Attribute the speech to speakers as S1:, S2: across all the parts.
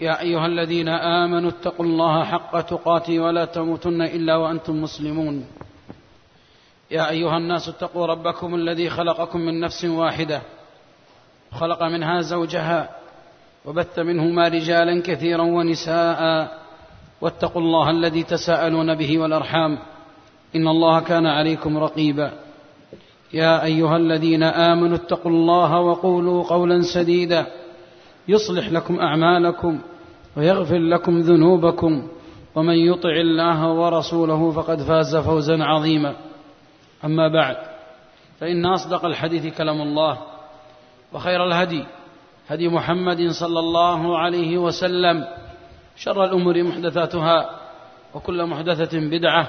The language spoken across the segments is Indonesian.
S1: يا أيها الذين آمنوا اتقوا الله حق تقاته ولا تموتن إلا وأنتم مسلمون. يا أيها الناس اتقوا ربكم الذي خلقكم من نفس واحدة. خلق منها زوجها وبث منهما رجالا كثيرا ونساء. واتقوا الله الذي تساءلون به والأرحام. إن الله كان عليكم رقيبا. يا أيها الذين آمنوا اتقوا الله وقولوا قولا سديدا. يصلح لكم أعمالكم. ويغفر لكم ذنوبكم ومن يطع الله ورسوله فقد فاز فوزا عظيما. أما بعد فإن أصدق الحديث كلام الله وخير الهدي هدي محمد صلى الله عليه وسلم شر الأمور محدثاتها وكل محدثة بدعة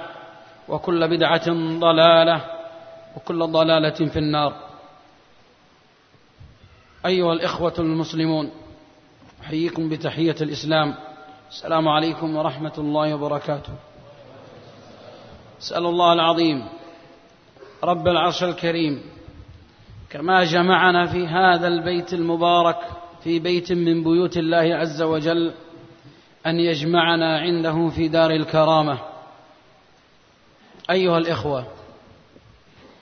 S1: وكل بدعة ضلالة وكل ضلالة في النار. أيها الإخوة المسلمون أحييكم بتحية الإسلام. السلام عليكم ورحمة الله وبركاته. أسأل الله العظيم رب العرش الكريم كما جمعنا في هذا البيت المبارك في بيت من بيوت الله عز وجل أن يجمعنا عنده في دار الكرامة. أيها الإخوة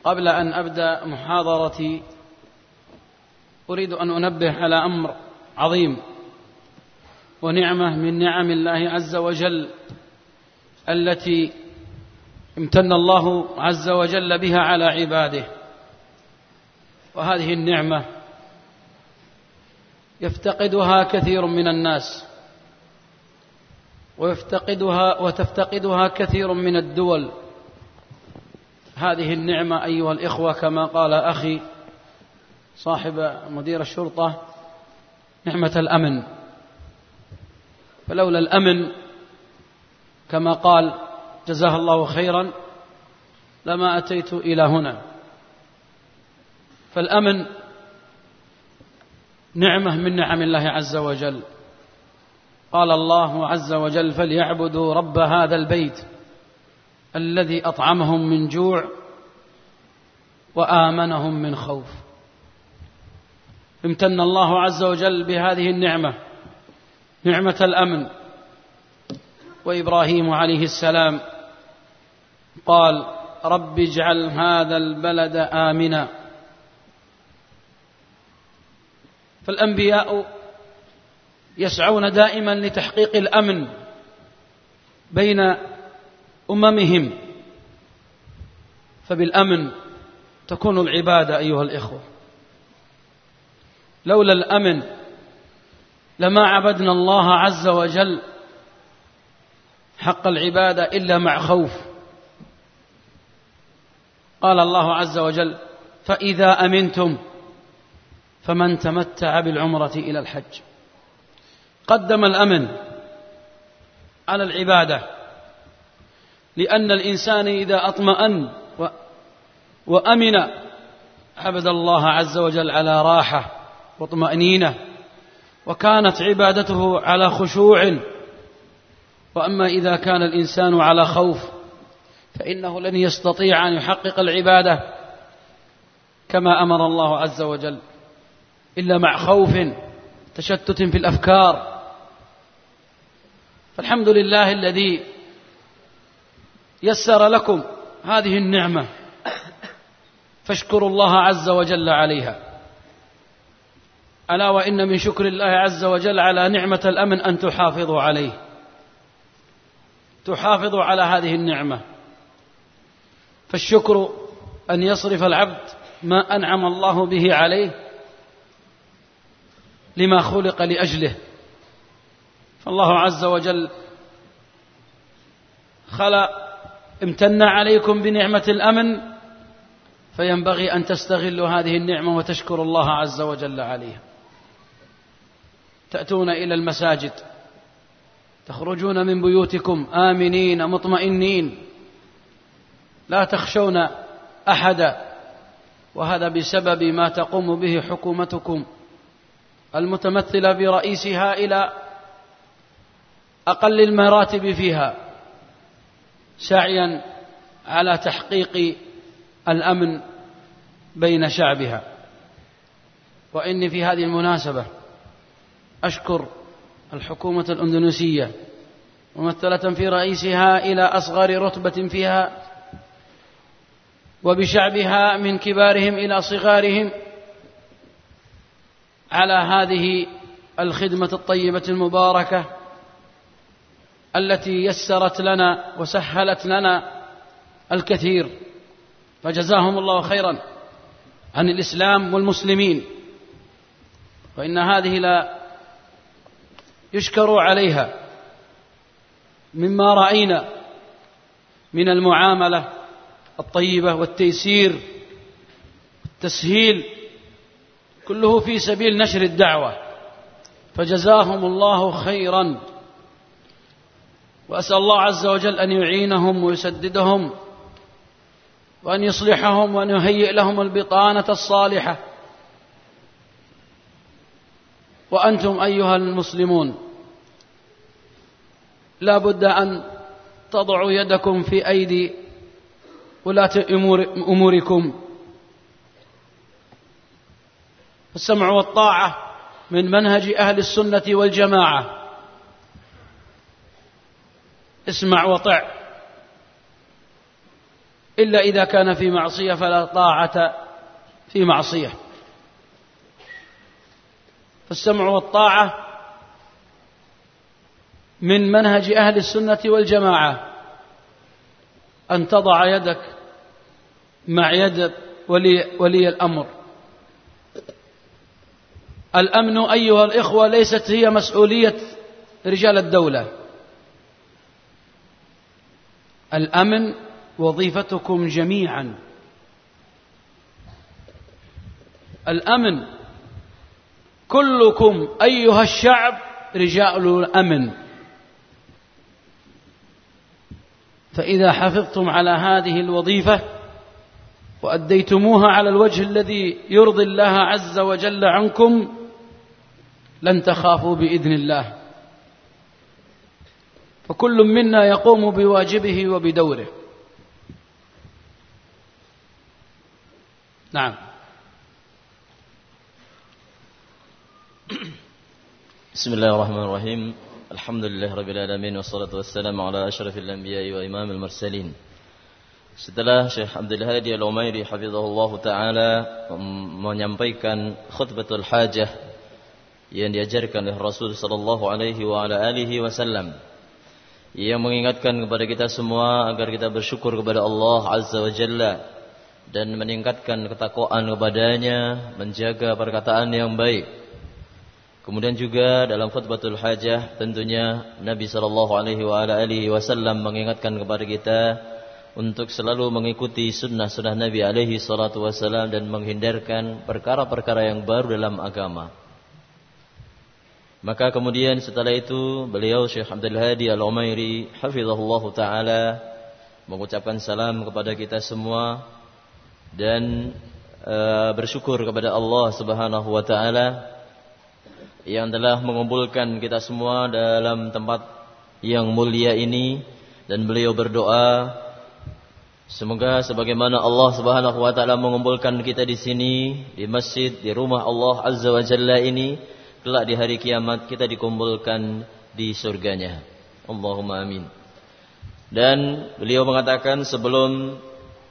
S1: قبل أن أبدأ محاضرتي أريد أن أنبه على أمر عظيم. ونعمة من نعم الله عز وجل التي امتن الله عز وجل بها على عباده. وهذه النعمة يفتقدها كثير من الناس ويفتقدها وتفتقدها كثير من الدول. هذه النعمة أيها الإخوة كما قال أخي صاحب مدير الشرطة نعمة الأمن. فلولا الأمن كما قال جزاه الله خيرا لما أتيت إلى هنا. فالأمن نعمة من نعم الله عز وجل. قال الله عز وجل فليعبدوا رب هذا البيت الذي أطعمهم من جوع وآمنهم من خوف. امتن الله عز وجل بهذه النعمة. نعمة الأمن. وإبراهيم عليه السلام قال رب اجعل هذا البلد آمنا. فالأنبياء يسعون دائما لتحقيق الأمن بين أممهم. فبالأمن تكون العبادة أيها الإخوة. لولا الأمن لما عبدنا الله عز وجل حق العبادة إلا مع خوف. قال الله عز وجل فإذا أمنتم فمن تمتع بالعمرة إلى الحج. قدم الأمن على العبادة لأن الإنسان إذا أطمأن وأمن عبد الله عز وجل على راحة واطمأنينة وكانت عبادته على خشوع. وأما إذا كان الإنسان على خوف فإنه لن يستطيع أن يحقق العبادة كما أمر الله عز وجل إلا مع خوف تشتت في الأفكار. فالحمد لله الذي يسر لكم هذه النعمة فاشكروا الله عز وجل عليها. ألا وإن من شكر الله عز وجل على نعمة الأمن أن تحافظوا عليه. تحافظوا على هذه النعمة. فالشكر أن يصرف العبد ما أنعم الله به عليه لما خلق لأجله. فالله عز وجل خلق امتن عليكم بنعمة الأمن فينبغي أن تستغلوا هذه النعمة وتشكروا الله عز وجل عليها. تأتون إلى المساجد تخرجون من بيوتكم آمنين مطمئنين لا تخشون أحدا وهذا بسبب ما تقوم به حكومتكم المتمثلة برئيسها إلى أقل المراتب فيها سعيا على تحقيق الأمن بين شعبها. وإني في هذه المناسبة أشكر الحكومة الأندونيسية ممثلة في رئيسها إلى أصغر رتبة فيها وبشعبها من كبارهم إلى صغارهم على هذه الخدمة الطيبة المباركة التي يسرت لنا وسهلت لنا الكثير. فجزاهم الله خيرا عن الإسلام والمسلمين. وإن هذه لا يشكر عليها. مما رأينا من المعاملة الطيبة والتيسير والتسهيل كله في سبيل نشر الدعوة. فجزاهم الله خيرا. وأسأل الله عز وجل أن يعينهم ويسددهم وأن يصلحهم وأن يهيئ لهم البطانة الصالحة. وأنتم أيها المسلمون لا بد أن تضعوا يدكم في أيدي ولاة أموركم. السمع والطاعة من منهج أهل السنة والجماعة. اسمع وطع. إلا إذا كان في معصية فلا طاعة في معصية. فالسمع والطاعة من منهج أهل السنة والجماعة. أن تضع يدك مع يد ولي, ولي الأمر. الأمن أيها الإخوة ليست هي مسؤولية رجال الدولة. الأمن وظيفتكم جميعا. الأمن كلكم أيها الشعب رجال الأمن. فإذا حفظتم على هذه الوظيفة وأديتموها على الوجه الذي يرضي الله عز وجل عنكم لن تخافوا بإذن الله. فكل منا يقوم بواجبه وبدوره. نعم.
S2: Bismillahirrahmanirrahim. Alhamdulillah rabbil alamin wassalatu wassalamu ala asyrafil anbiya'i wa imamil mursalin. Setelah Syekh Abdul Hadi Al-Umairi hafizahullah taala menyampaikan khutbatul hajah yang diajarkan oleh Rasul sallallahu alaihi wa ala alihi wasallam yang mengingatkan kepada kita semua agar kita bersyukur kepada Allah azza wa jalla dan meningkatkan ketakwaan kepadanya, menjaga perkataan yang baik Kemudian juga dalam khutbatul hajah tentunya Nabi sallallahu alaihi wasallam mengingatkan kepada kita untuk selalu mengikuti sunnah-sunnah Nabi alaihi salatu wasallam dan menghindarkan perkara-perkara yang baru dalam agama. Maka kemudian setelah itu beliau Syekh Abdul Hadi Al-Umairi hafizahullah taala mengucapkan salam kepada kita semua dan uh, bersyukur kepada Allah Subhanahu wa taala yang telah mengumpulkan kita semua dalam tempat yang mulia ini dan beliau berdoa Semoga sebagaimana Allah Subhanahu wa taala mengumpulkan kita di sini di masjid di rumah Allah Azza wa Jalla ini kelak di hari kiamat kita dikumpulkan di surganya. Allahumma amin. Dan beliau mengatakan sebelum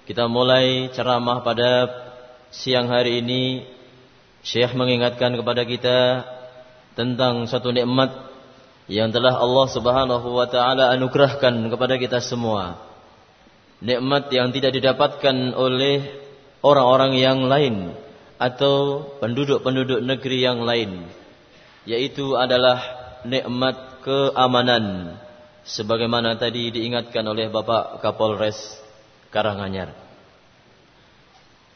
S2: kita mulai ceramah pada siang hari ini Syekh mengingatkan kepada kita tentang satu nikmat yang telah Allah Subhanahu wa taala anugerahkan kepada kita semua nikmat yang tidak didapatkan oleh orang-orang yang lain atau penduduk-penduduk negeri yang lain yaitu adalah nikmat keamanan sebagaimana tadi diingatkan oleh Bapak Kapolres Karanganyar.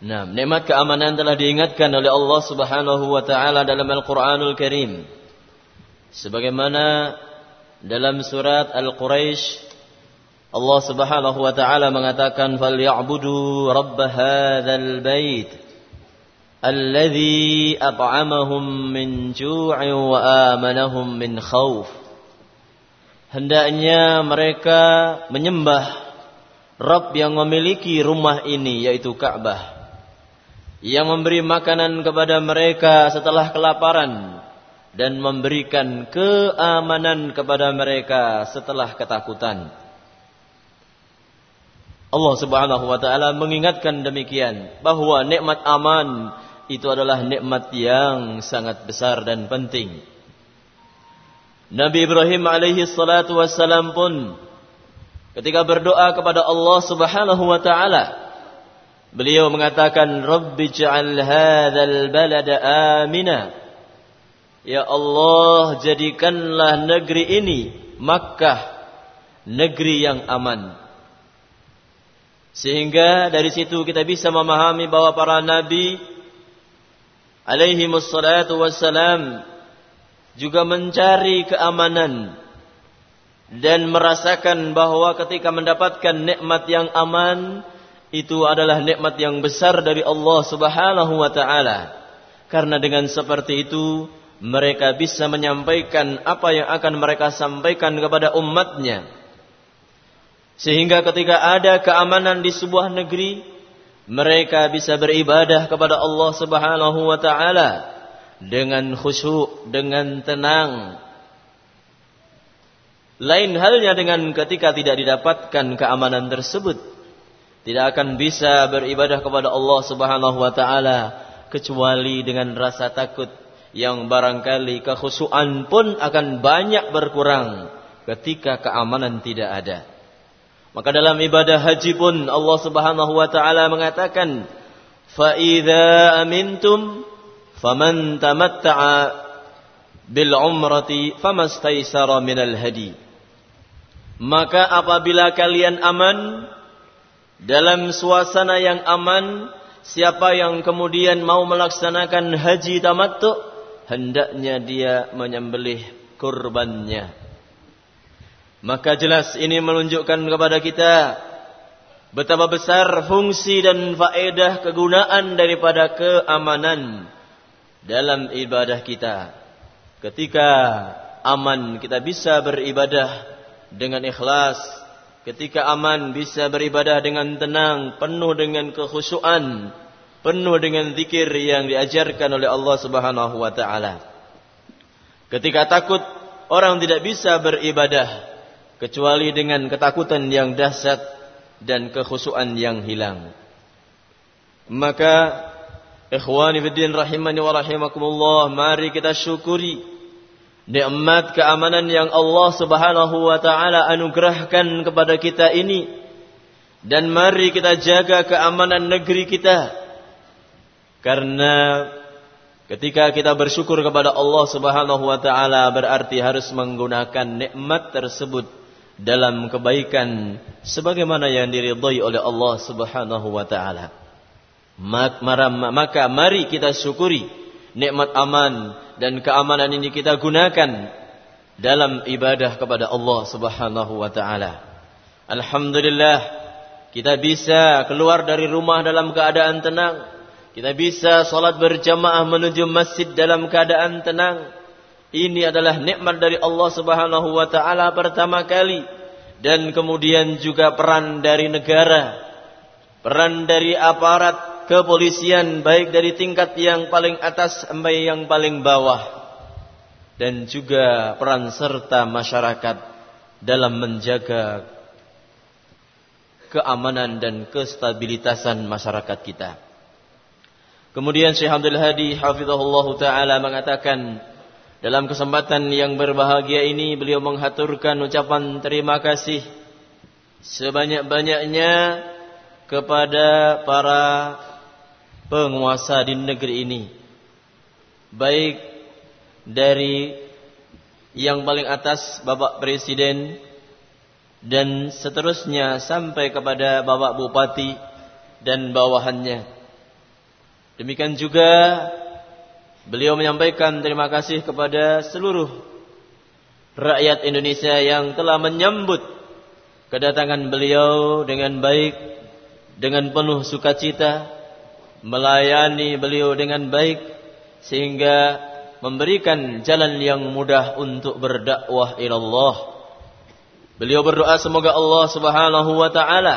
S2: Nah, nikmat keamanan telah diingatkan oleh Allah Subhanahu wa taala dalam Al-Qur'anul Karim. Sebagaimana dalam surat Al-Quraisy Allah Subhanahu wa taala mengatakan falyabudu rabb hadzal bait alladzi at'amahum min ju'in wa amanahum min khauf hendaknya mereka menyembah Rabb yang memiliki rumah ini yaitu Ka'bah yang memberi makanan kepada mereka setelah kelaparan dan memberikan keamanan kepada mereka setelah ketakutan Allah Subhanahu wa taala mengingatkan demikian bahwa nikmat aman itu adalah nikmat yang sangat besar dan penting. Nabi Ibrahim alaihi salatu wassalam pun ketika berdoa kepada Allah Subhanahu wa taala beliau mengatakan Rabbi ja'al hadzal balada amina. Ya Allah jadikanlah negeri ini Makkah negeri yang aman. Sehingga dari situ kita bisa memahami bahwa para nabi alaihi wassalatu wassalam juga mencari keamanan dan merasakan bahwa ketika mendapatkan nikmat yang aman itu adalah nikmat yang besar dari Allah Subhanahu wa taala. Karena dengan seperti itu mereka bisa menyampaikan apa yang akan mereka sampaikan kepada umatnya sehingga ketika ada keamanan di sebuah negeri, mereka bisa beribadah kepada Allah Subhanahu wa taala dengan khusyuk, dengan tenang. Lain halnya dengan ketika tidak didapatkan keamanan tersebut. Tidak akan bisa beribadah kepada Allah Subhanahu wa taala kecuali dengan rasa takut yang barangkali kekhusyuan pun akan banyak berkurang ketika keamanan tidak ada. Maka dalam ibadah haji pun Allah Subhanahu wa taala mengatakan, "Fa idza amintum faman tamatta'a bil umrati famastaisara minal hadi." Maka apabila kalian aman dalam suasana yang aman, siapa yang kemudian mau melaksanakan haji tamattu, hendaknya dia menyembelih kurbannya. Maka jelas ini menunjukkan kepada kita betapa besar fungsi dan faedah kegunaan daripada keamanan dalam ibadah kita. Ketika aman kita bisa beribadah dengan ikhlas. Ketika aman bisa beribadah dengan tenang, penuh dengan kekhusyuan, penuh dengan zikir yang diajarkan oleh Allah Subhanahu wa taala. Ketika takut orang tidak bisa beribadah kecuali dengan ketakutan yang dahsyat dan kekhusyuan yang hilang. Maka ikhwani fiddin rahimani wa rahimakumullah, mari kita syukuri nikmat keamanan yang Allah Subhanahu wa taala anugerahkan kepada kita ini dan mari kita jaga keamanan negeri kita. Karena ketika kita bersyukur kepada Allah Subhanahu wa taala berarti harus menggunakan nikmat tersebut dalam kebaikan sebagaimana yang diridhai oleh Allah Subhanahu wa taala. Maka mari kita syukuri nikmat aman dan keamanan ini kita gunakan dalam ibadah kepada Allah Subhanahu wa taala. Alhamdulillah kita bisa keluar dari rumah dalam keadaan tenang. Kita bisa salat berjamaah menuju masjid dalam keadaan tenang. Ini adalah nikmat dari Allah Subhanahu wa taala pertama kali dan kemudian juga peran dari negara, peran dari aparat kepolisian baik dari tingkat yang paling atas sampai yang paling bawah dan juga peran serta masyarakat dalam menjaga keamanan dan kestabilitasan masyarakat kita. Kemudian Syekh Abdul Hadi hafizahullah taala mengatakan dalam kesempatan yang berbahagia ini beliau menghaturkan ucapan terima kasih sebanyak-banyaknya kepada para penguasa di negeri ini. Baik dari yang paling atas Bapak Presiden dan seterusnya sampai kepada Bapak Bupati dan bawahannya. Demikian juga Beliau menyampaikan terima kasih kepada seluruh rakyat Indonesia yang telah menyambut kedatangan beliau dengan baik, dengan penuh sukacita, melayani beliau dengan baik, sehingga memberikan jalan yang mudah untuk berdakwah ilallah. Beliau berdoa semoga Allah Subhanahu wa taala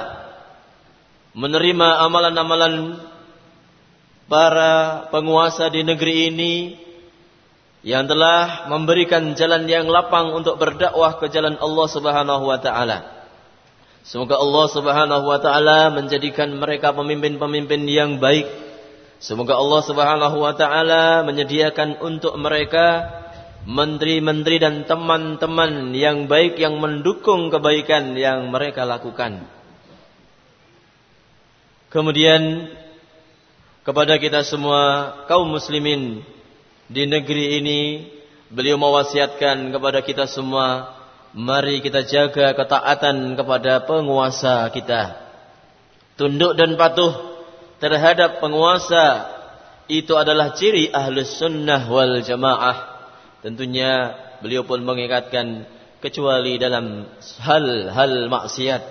S2: menerima amalan-amalan para penguasa di negeri ini yang telah memberikan jalan yang lapang untuk berdakwah ke jalan Allah Subhanahu wa taala. Semoga Allah Subhanahu wa taala menjadikan mereka pemimpin-pemimpin yang baik. Semoga Allah Subhanahu wa taala menyediakan untuk mereka menteri-menteri dan teman-teman yang baik yang mendukung kebaikan yang mereka lakukan. Kemudian kepada kita semua kaum muslimin di negeri ini beliau mewasiatkan kepada kita semua Mari kita jaga ketaatan kepada penguasa kita. Tunduk dan patuh terhadap penguasa itu adalah ciri ahlus sunnah wal jamaah. Tentunya beliau pun mengingatkan kecuali dalam hal-hal maksiat.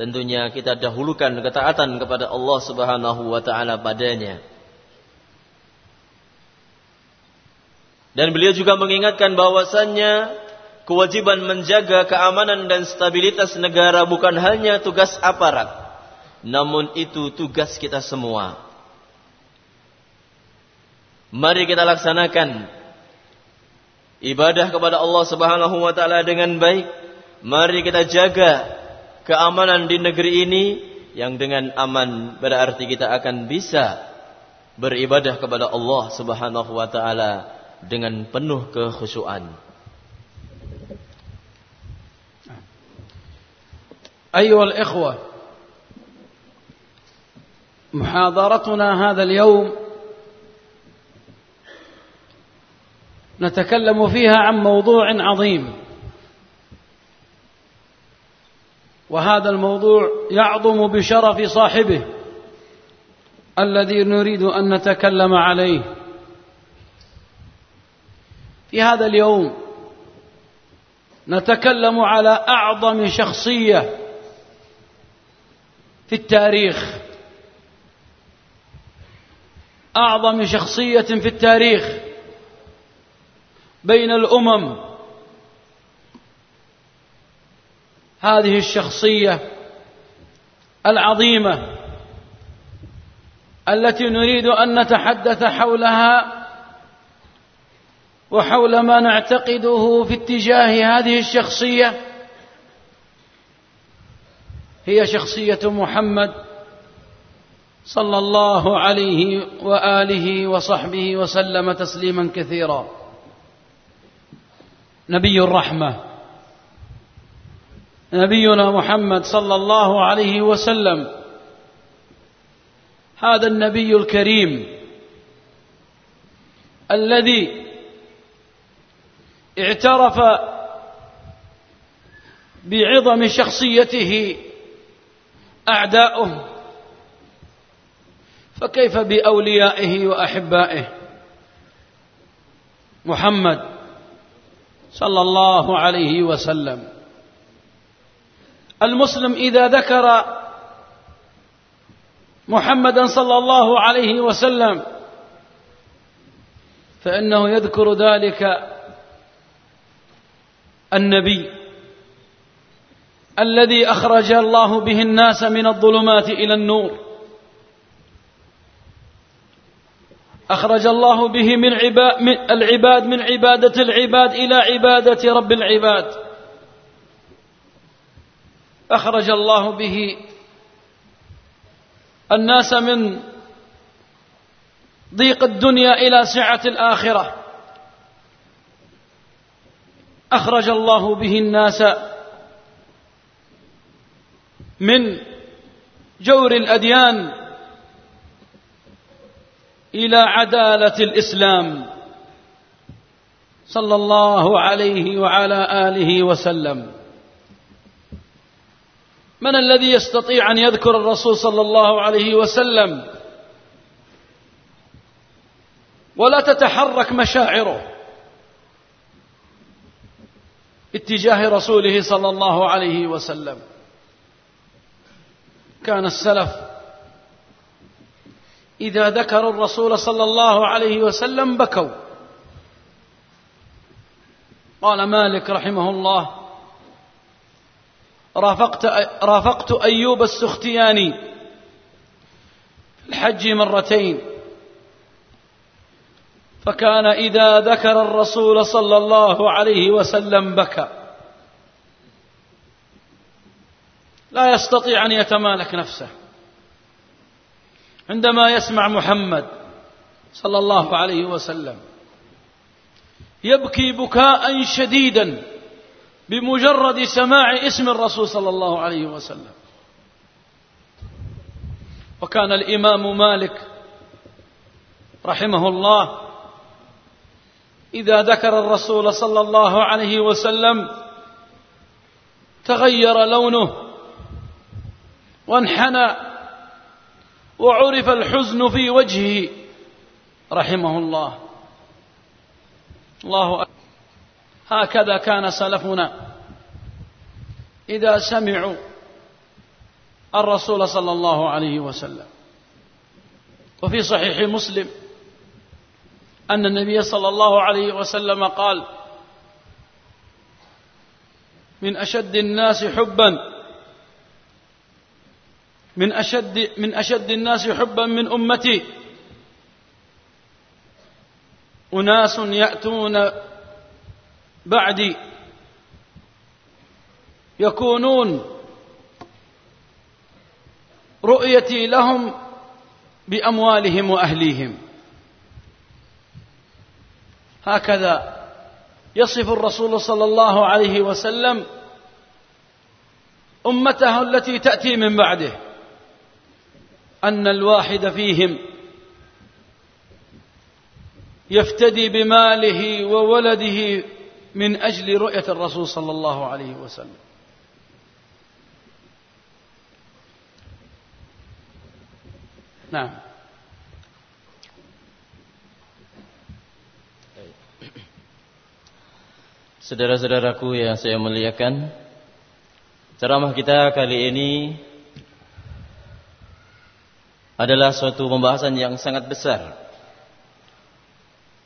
S2: Tentunya kita dahulukan ketaatan kepada Allah subhanahu wa ta'ala padanya. Dan beliau juga mengingatkan bahwasannya kewajiban menjaga keamanan dan stabilitas negara bukan hanya tugas aparat, namun itu tugas kita semua. Mari kita laksanakan ibadah kepada Allah Subhanahu wa taala dengan baik. Mari kita jaga keamanan di negeri ini yang dengan aman berarti kita akan bisa beribadah kepada Allah Subhanahu wa taala dengan penuh kekhusyuan.
S1: أيها الإخوة محاضرتنا هذا اليوم نتكلم فيها عن موضوع عظيم. وهذا الموضوع يعظم بشرف صاحبه الذي نريد أن نتكلم عليه. في هذا اليوم نتكلم على أعظم شخصية في التاريخ. أعظم شخصية في التاريخ بين الأمم. هذه الشخصية العظيمة التي نريد أن نتحدث حولها وحول ما نعتقده في اتجاه هذه الشخصية. هي شخصية محمد صلى الله عليه وآله وصحبه وسلم تسليما كثيرا. نبي الرحمة. نبينا محمد صلى الله عليه وسلم. هذا النبي الكريم. الذي اعترف بعظم شخصيته أعداؤه. فكيف بأوليائه وأحبائه؟ محمد صلى الله عليه وسلم. المسلم إذا ذكر محمدا صلى الله عليه وسلم فإنه يذكر ذلك النبي. الذي أخرج الله به الناس من الظلمات إلى النور. أخرج الله به من العباد من عبادة العباد إلى عبادة رب العباد. أخرج الله به الناس من ضيق الدنيا إلى سعة الآخرة. أخرج الله به الناس من جور الأديان إلى عدالة الإسلام. صلى الله عليه وعلى آله وسلم. من الذي يستطيع أن يذكر الرسول صلى الله عليه وسلم؟ ولا تتحرك مشاعره. اتجاه رسوله صلى الله عليه وسلم. كان السلف. إذا ذكروا الرسول صلى الله عليه وسلم بكوا. قال مالك رحمه الله رافقت, رافقت أيوب السختياني في الحج مرتين. فكان إذا ذكر الرسول صلى الله عليه وسلم بكى. لا يستطيع أن يتمالك نفسه. عندما يسمع محمد صلى الله عليه وسلم يبكي بكاء شديدا بمجرد سماع اسم الرسول صلى الله عليه وسلم. وكان الإمام مالك رحمه الله إذا ذكر الرسول صلى الله عليه وسلم تغير لونه وانحنى وعرف الحزن في وجهه رحمه الله. الله أكبر. هكذا كان سلفنا إذا سمعوا الرسول صلى الله عليه وسلم. وفي صحيح مسلم أن النبي صلى الله عليه وسلم قال من أشد الناس حبا من أشد من أشد الناس حبا من أمتي. أناس يأتون بعدي. يكونون رؤيتي لهم بأموالهم وأهليهم. هكذا يصف الرسول صلى الله عليه وسلم أمته التي تأتي من بعده. أن الواحد فيهم يفتدي بماله وولده من أجل رؤية الرسول صلى الله عليه وسلم. نعم.
S2: Saudara-saudaraku yang saya muliakan Ceramah kita kali ini Adalah suatu pembahasan yang sangat besar.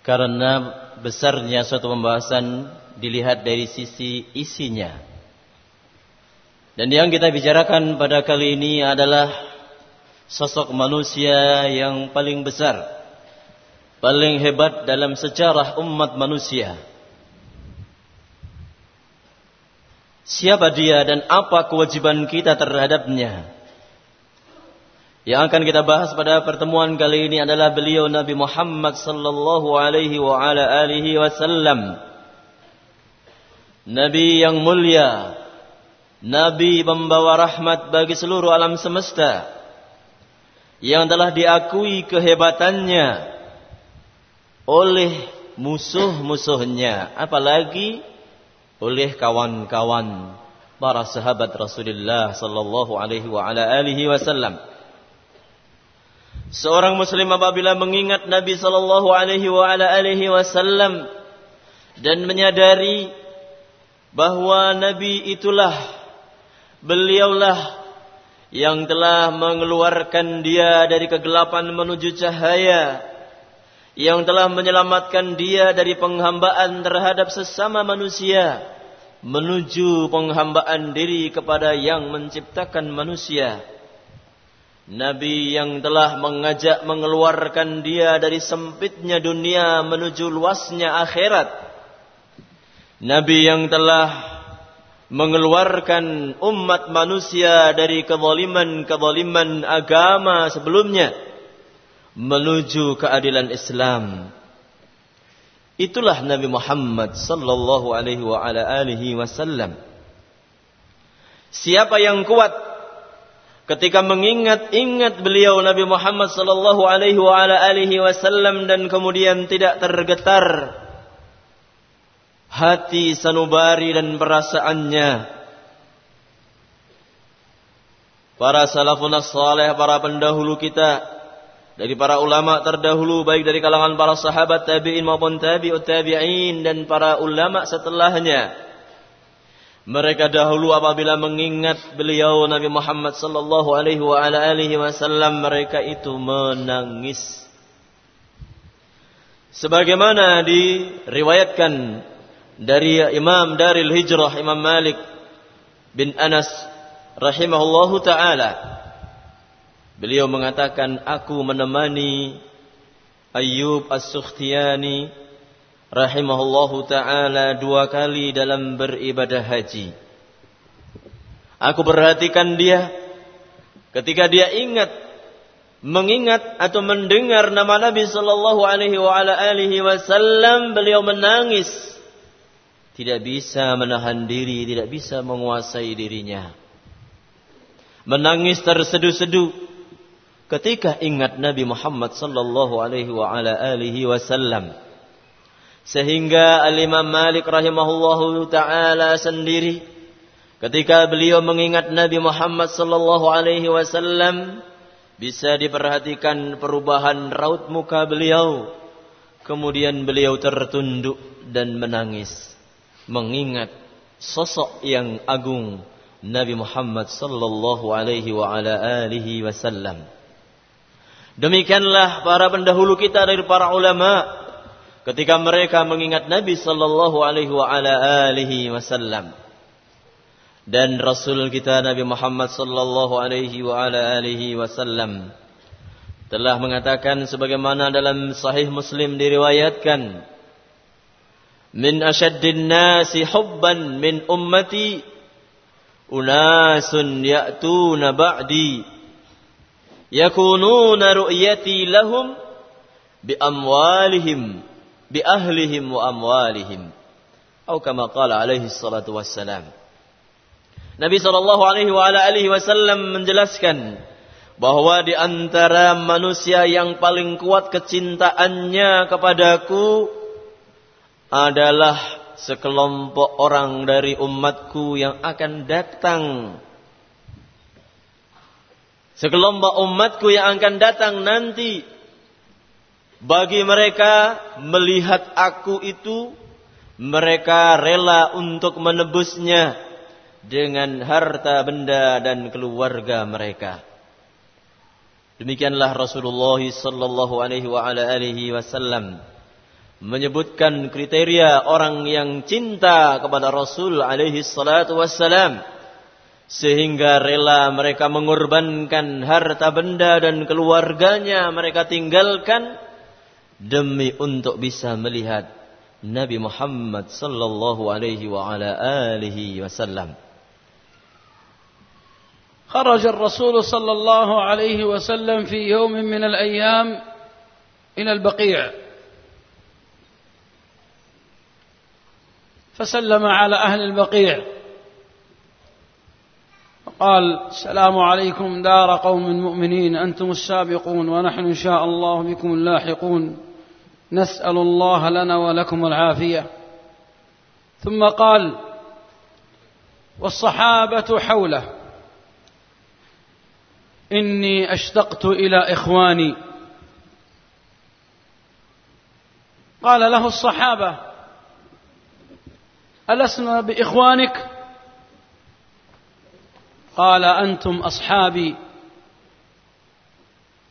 S2: Karena besarnya suatu pembahasan dilihat dari sisi isinya. Dan yang kita bicarakan pada kali ini adalah Sosok manusia yang paling besar Paling hebat dalam sejarah umat manusia. Siapa dia dan apa kewajiban kita terhadapnya? Yang akan kita bahas pada pertemuan kali ini adalah beliau Nabi Muhammad sallallahu alaihi wa ala alihi wasallam. Nabi yang mulia, Nabi membawa rahmat bagi seluruh alam semesta yang telah diakui kehebatannya oleh musuh-musuhnya, apalagi oleh kawan-kawan para sahabat Rasulullah sallallahu alaihi wa ala alihi wasallam. Seorang muslim apabila mengingat Nabi sallallahu alaihi wa ala alihi wasallam dan menyadari bahwa Nabi itulah beliaulah yang telah mengeluarkan dia dari kegelapan menuju cahaya yang telah menyelamatkan dia dari penghambaan terhadap sesama manusia menuju penghambaan diri kepada yang menciptakan manusia Nabi yang telah mengajak mengeluarkan dia dari sempitnya dunia menuju luasnya akhirat Nabi yang telah mengeluarkan umat manusia dari kezaliman-kezaliman agama sebelumnya menuju keadilan Islam. Itulah Nabi Muhammad sallallahu alaihi wa ala alihi wasallam. Siapa yang kuat ketika mengingat-ingat beliau Nabi Muhammad sallallahu alaihi wasallam dan kemudian tidak tergetar hati sanubari dan perasaannya. Para salafun saleh para pendahulu kita dari para ulama terdahulu baik dari kalangan para sahabat tabi'in maupun tabi'ut tabi'in dan para ulama setelahnya Mereka dahulu apabila mengingat beliau Nabi Muhammad sallallahu alaihi wa ala alihi wasallam mereka itu menangis. Sebagaimana diriwayatkan dari Imam Daril Hijrah Imam Malik bin Anas rahimahullahu taala beliau mengatakan aku menemani Ayyub As-Sukhtiyani rahimahullahu taala dua kali dalam beribadah haji. Aku perhatikan dia ketika dia ingat mengingat atau mendengar nama Nabi sallallahu alaihi wasallam beliau menangis. Tidak bisa menahan diri, tidak bisa menguasai dirinya. Menangis terseduh-seduh ketika ingat Nabi Muhammad sallallahu alaihi wa alihi wasallam sehingga Al-Imam Malik rahimahullahu taala sendiri ketika beliau mengingat Nabi Muhammad sallallahu alaihi wasallam bisa diperhatikan perubahan raut muka beliau. Kemudian beliau tertunduk dan menangis mengingat sosok yang agung Nabi Muhammad sallallahu alaihi wa ala alihi wasallam. Demikianlah para pendahulu kita dari para ulama ketika mereka mengingat Nabi sallallahu alaihi wasallam dan Rasul kita Nabi Muhammad sallallahu alaihi wasallam telah mengatakan sebagaimana dalam sahih Muslim diriwayatkan min asyaddin nasi hubban min ummati unasun ya'tuna ba'di yakununa ru'yati lahum bi amwalihim bi wa amwalihim. Atau kama qala alaihi salatu wassalam. Nabi sallallahu alaihi wa alihi wasallam menjelaskan bahwa di antara manusia yang paling kuat kecintaannya kepadaku adalah sekelompok orang dari umatku yang akan datang sekelompok umatku yang akan datang nanti bagi mereka melihat aku itu mereka rela untuk menebusnya dengan harta benda dan keluarga mereka. Demikianlah Rasulullah sallallahu alaihi wasallam menyebutkan kriteria orang yang cinta kepada Rasul alaihi salatu wassalam sehingga rela mereka mengorbankan harta benda dan keluarganya mereka tinggalkan demi untuk bisa melihat Nabi Muhammad sallallahu alaihi wa ala alihi wasallam.
S1: خرج الرسول صلى الله عليه وسلم في يوم من الأيام إلى البقيع. فسلم على أهل البقيع. وقال السلام عليكم دار قوم مؤمنين أنتم السابقون ونحن إن شاء الله بكم اللاحقون. نسأل الله لنا ولكم العافية. ثم قال والصحابة حوله. إني أشتقت إلى إخواني. قال له الصحابة ألسنا بإخوانك؟ قال أنتم أصحابي.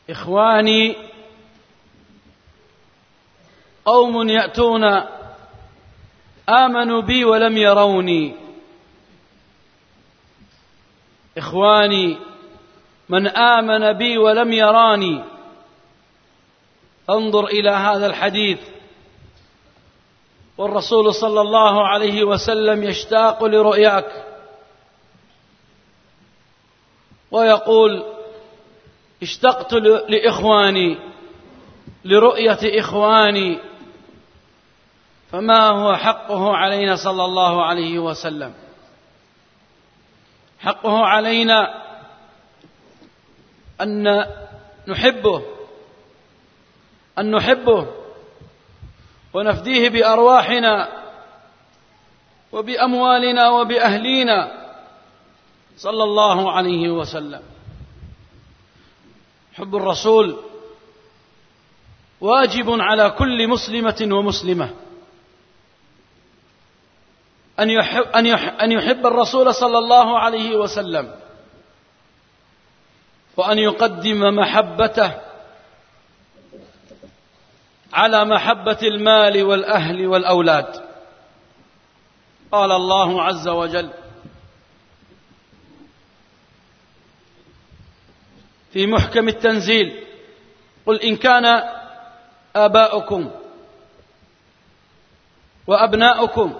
S1: إخواني قوم يأتون آمنوا بي ولم يروني. إخواني من آمن بي ولم يراني. انظر إلى هذا الحديث. والرسول صلى الله عليه وسلم يشتاق لرؤياك. ويقول اشتقت لإخواني لرؤية إخواني. فما هو حقه علينا صلى الله عليه وسلم. حقه علينا أن نحبه أن نحبه ونفديه بأرواحنا وبأموالنا وبأهلينا صلى الله عليه وسلم. حب الرسول واجب على كل مسلمة ومسلمة. أن يحب, أن يحب, أن يحب الرسول صلى الله عليه وسلم. وأن يقدم محبته على محبة المال والأهل والأولاد. قال الله عز وجل في محكم التنزيل قل إن كان آباؤكم وأبناؤكم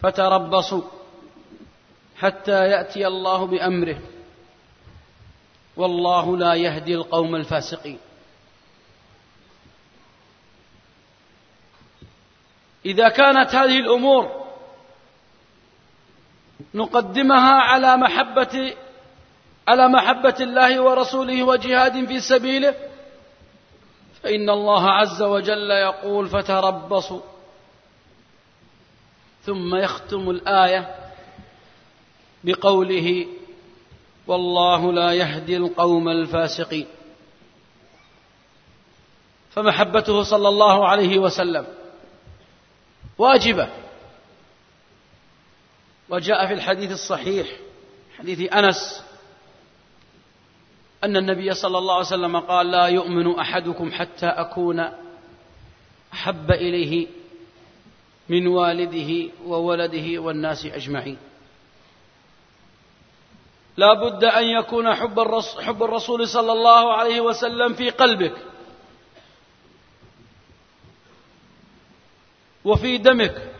S1: فتربصوا حتى يأتي الله بأمره. والله لا يهدي القوم الفاسقين. إذا كانت هذه الأمور نقدمها على محبة على محبة الله ورسوله وجهاد في سبيله فإن الله عز وجل يقول فتربصوا. ثم يختم الآية بقوله والله لا يهدي القوم الفاسقين. فمحبته صلى الله عليه وسلم واجبة. وجاء في الحديث الصحيح حديث أنس أن النبي صلى الله عليه وسلم قال لا يؤمن أحدكم حتى أكون أحب إليه من والده وولده والناس أجمعين. لا بد أن يكون حب الرسول, حب الرسول صلى الله عليه وسلم في قلبك وفي دمك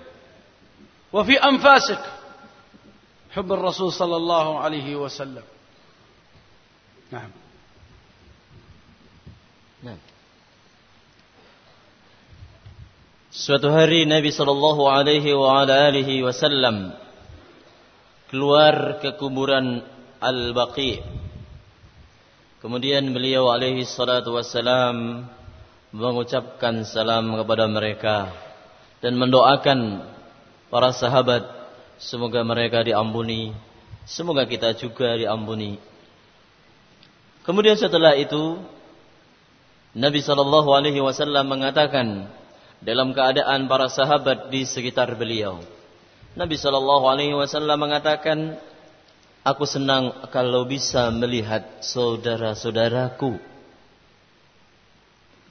S1: وفي أنفاسك. حب الرسول صلى الله عليه وسلم. نعم.
S2: نعم. Suatu hari Nabi Shallallahu Alaihi Wasallam keluar ke kuburan Al-Baqi. Kemudian beliau alaihi salatu wassalam mengucapkan salam kepada mereka dan mendoakan para sahabat semoga mereka diampuni, semoga kita juga diampuni. Kemudian setelah itu Nabi sallallahu alaihi wasallam mengatakan dalam keadaan para sahabat di sekitar beliau. Nabi sallallahu alaihi wasallam mengatakan Aku senang kalau bisa melihat saudara-saudaraku.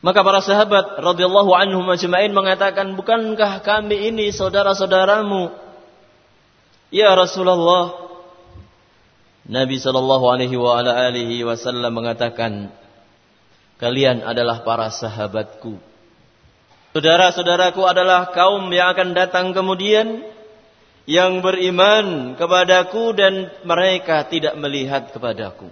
S2: Maka para sahabat radhiyallahu anhum majma'in mengatakan, "Bukankah kami ini saudara-saudaramu?" Ya Rasulullah. Nabi sallallahu alaihi wasallam mengatakan, "Kalian adalah para sahabatku." Saudara-saudaraku adalah kaum yang akan datang kemudian yang beriman kepadaku dan mereka tidak melihat kepadaku.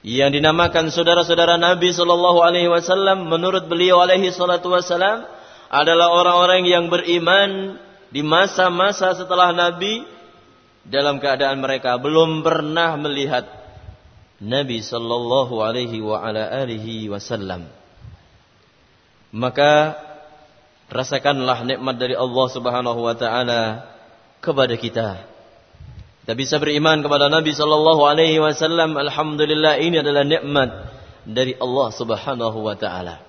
S2: Yang dinamakan saudara-saudara Nabi Shallallahu Alaihi Wasallam menurut beliau alaihi salatu wasallam adalah orang-orang yang beriman di masa-masa setelah Nabi dalam keadaan mereka belum pernah melihat Nabi Shallallahu Alaihi Wasallam. Maka rasakanlah nikmat dari Allah Subhanahu wa taala kepada kita. Kita bisa beriman kepada Nabi sallallahu alaihi wasallam. Alhamdulillah ini adalah nikmat dari Allah Subhanahu wa taala.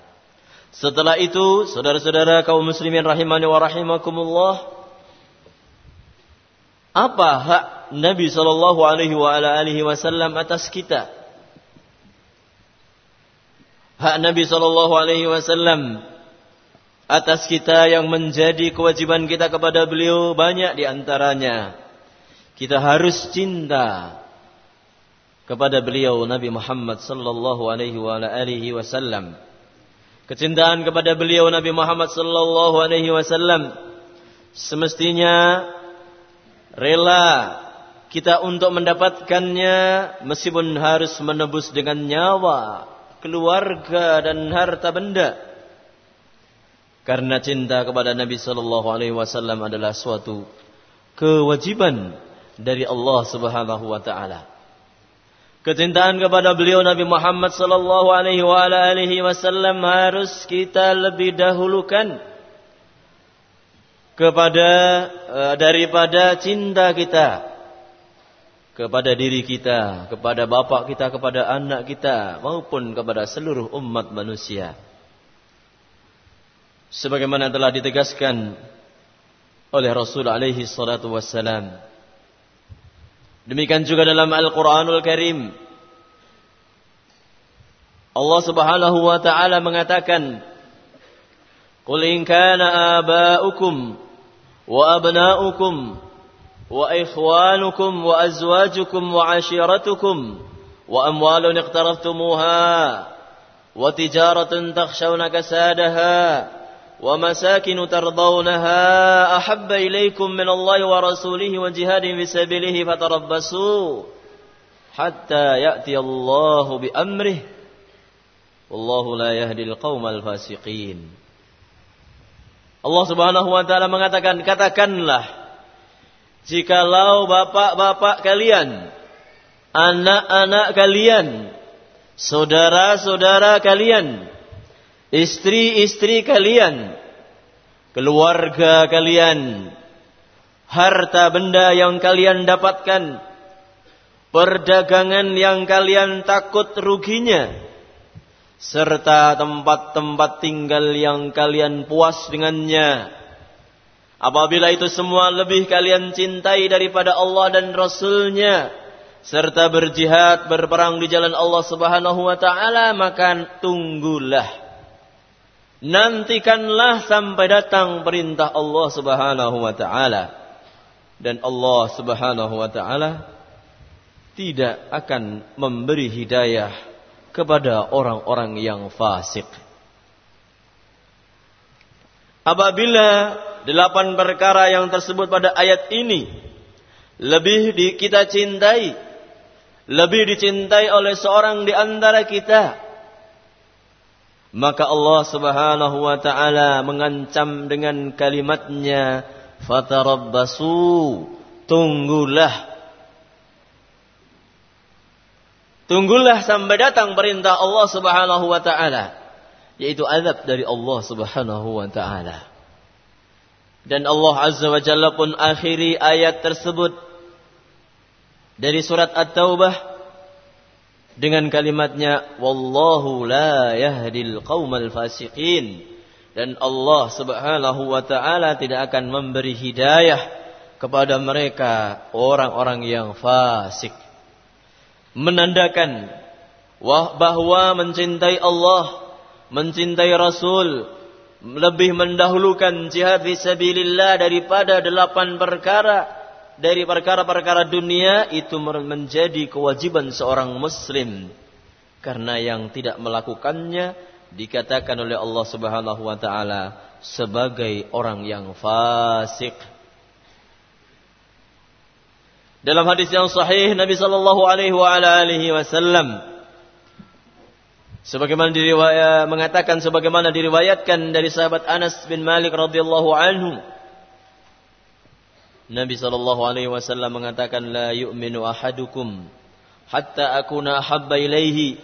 S2: Setelah itu, saudara-saudara kaum muslimin rahimani wa rahimakumullah, apa hak Nabi sallallahu alaihi wa alihi wasallam atas kita? Hak Nabi sallallahu alaihi wasallam atas kita yang menjadi kewajiban kita kepada beliau banyak di antaranya. Kita harus cinta kepada beliau Nabi Muhammad sallallahu alaihi wasallam. Kecintaan kepada beliau Nabi Muhammad sallallahu alaihi wasallam semestinya rela kita untuk mendapatkannya meskipun harus menebus dengan nyawa, keluarga dan harta benda Karena cinta kepada Nabi sallallahu alaihi wasallam adalah suatu kewajiban dari Allah Subhanahu wa taala. Kecintaan kepada beliau Nabi Muhammad sallallahu alaihi wasallam harus kita lebih dahulukan kepada uh, daripada cinta kita kepada diri kita, kepada bapak kita, kepada anak kita maupun kepada seluruh umat manusia. Sebagaimana telah ditegaskan oleh Rasul alaihi salatu wassalam. Demikian juga dalam Al-Qur'anul Karim. Allah Subhanahu wa taala mengatakan, "Qul in kana aba'ukum wa abna'ukum وإخوانكم وأزواجكم وعشيرتكم وأموال اقترفتموها وتجارة تخشون كسادها ومساكن ترضونها أحب إليكم من الله ورسوله وجهاد في سبيله فتربصوا حتى يأتي الله بأمره والله لا يهدي القوم الفاسقين. الله سبحانه وتعالى mengatakan katakanlah jikalau bapak-bapak kalian anak-anak kalian saudara-saudara kalian istri-istri kalian, keluarga kalian, harta benda yang kalian dapatkan, perdagangan yang kalian takut ruginya, serta tempat-tempat tinggal yang kalian puas dengannya. Apabila itu semua lebih kalian cintai daripada Allah dan Rasulnya, serta berjihad berperang di jalan Allah Subhanahu wa taala, maka tunggulah Nantikanlah sampai datang perintah Allah Subhanahu wa taala. Dan Allah Subhanahu wa taala tidak akan memberi hidayah kepada orang-orang yang fasik. Apabila delapan perkara yang tersebut pada ayat ini lebih di, kita cintai, lebih dicintai oleh seorang di antara kita, maka Allah Subhanahu wa taala mengancam dengan kalimatnya fatarabbasu tunggulah. Tunggulah sampai datang perintah Allah Subhanahu wa taala yaitu azab dari Allah Subhanahu wa taala dan Allah Azza wa Jalla pun akhiri ayat tersebut dari surat At-Taubah dengan kalimatnya wallahu la yahdil qaumal fasiqin. Dan Allah Subhanahu wa taala tidak akan memberi hidayah kepada mereka orang-orang yang fasik. Menandakan bahwa mencintai Allah mencintai Rasul lebih mendahulukan jihad fisabilillah daripada delapan perkara dari perkara-perkara dunia itu menjadi kewajiban seorang muslim karena yang tidak melakukannya dikatakan oleh Allah Subhanahu wa taala sebagai orang yang fasik. Dalam hadis yang sahih Nabi sallallahu alaihi wa alihi wasallam sebagaimana diriwayat mengatakan sebagaimana diriwayatkan dari sahabat Anas bin Malik radhiyallahu anhu Nabi sallallahu alaihi wasallam mengatakan la yu'minu ahadukum hatta akuna habba ilaihi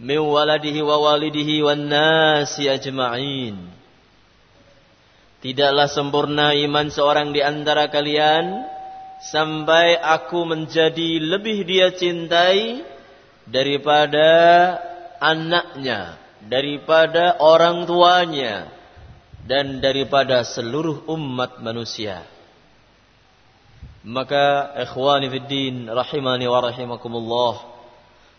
S2: min waladihi wa walidihi wan nasi ajma'in. Tidaklah sempurna iman seorang di antara kalian sampai aku menjadi lebih dia cintai daripada anaknya, daripada orang tuanya dan daripada seluruh umat manusia. Maka ikhwani fid din rahimani wa rahimakumullah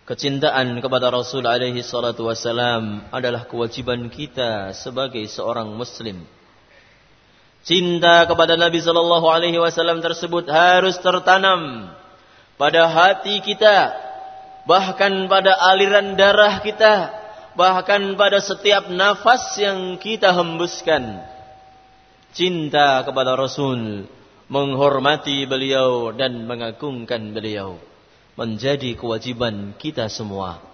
S2: kecintaan kepada Rasul alaihi salatu wasalam adalah kewajiban kita sebagai seorang muslim. Cinta kepada Nabi sallallahu alaihi wasallam tersebut harus tertanam pada hati kita, bahkan pada aliran darah kita, bahkan pada setiap nafas yang kita hembuskan. Cinta kepada Rasul menghormati beliau dan mengagungkan beliau menjadi kewajiban kita semua.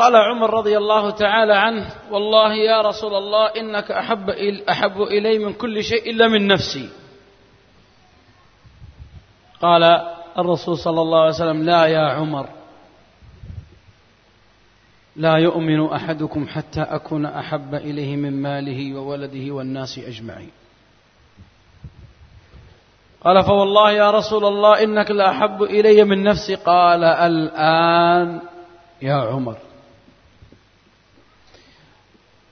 S1: قال عمر رضي الله تعالى عنه والله يا رسول الله إنك أحب, أحب إلي من كل شيء إلا من نفسي قال الرسول صلى الله عليه وسلم لا يا عمر. لا يؤمن أحدكم حتى أكون أحب إليه من ماله وولده والناس أجمعين. قال فوالله يا رسول الله إنك لأحب إلي من نفسي. قال الآن يا عمر.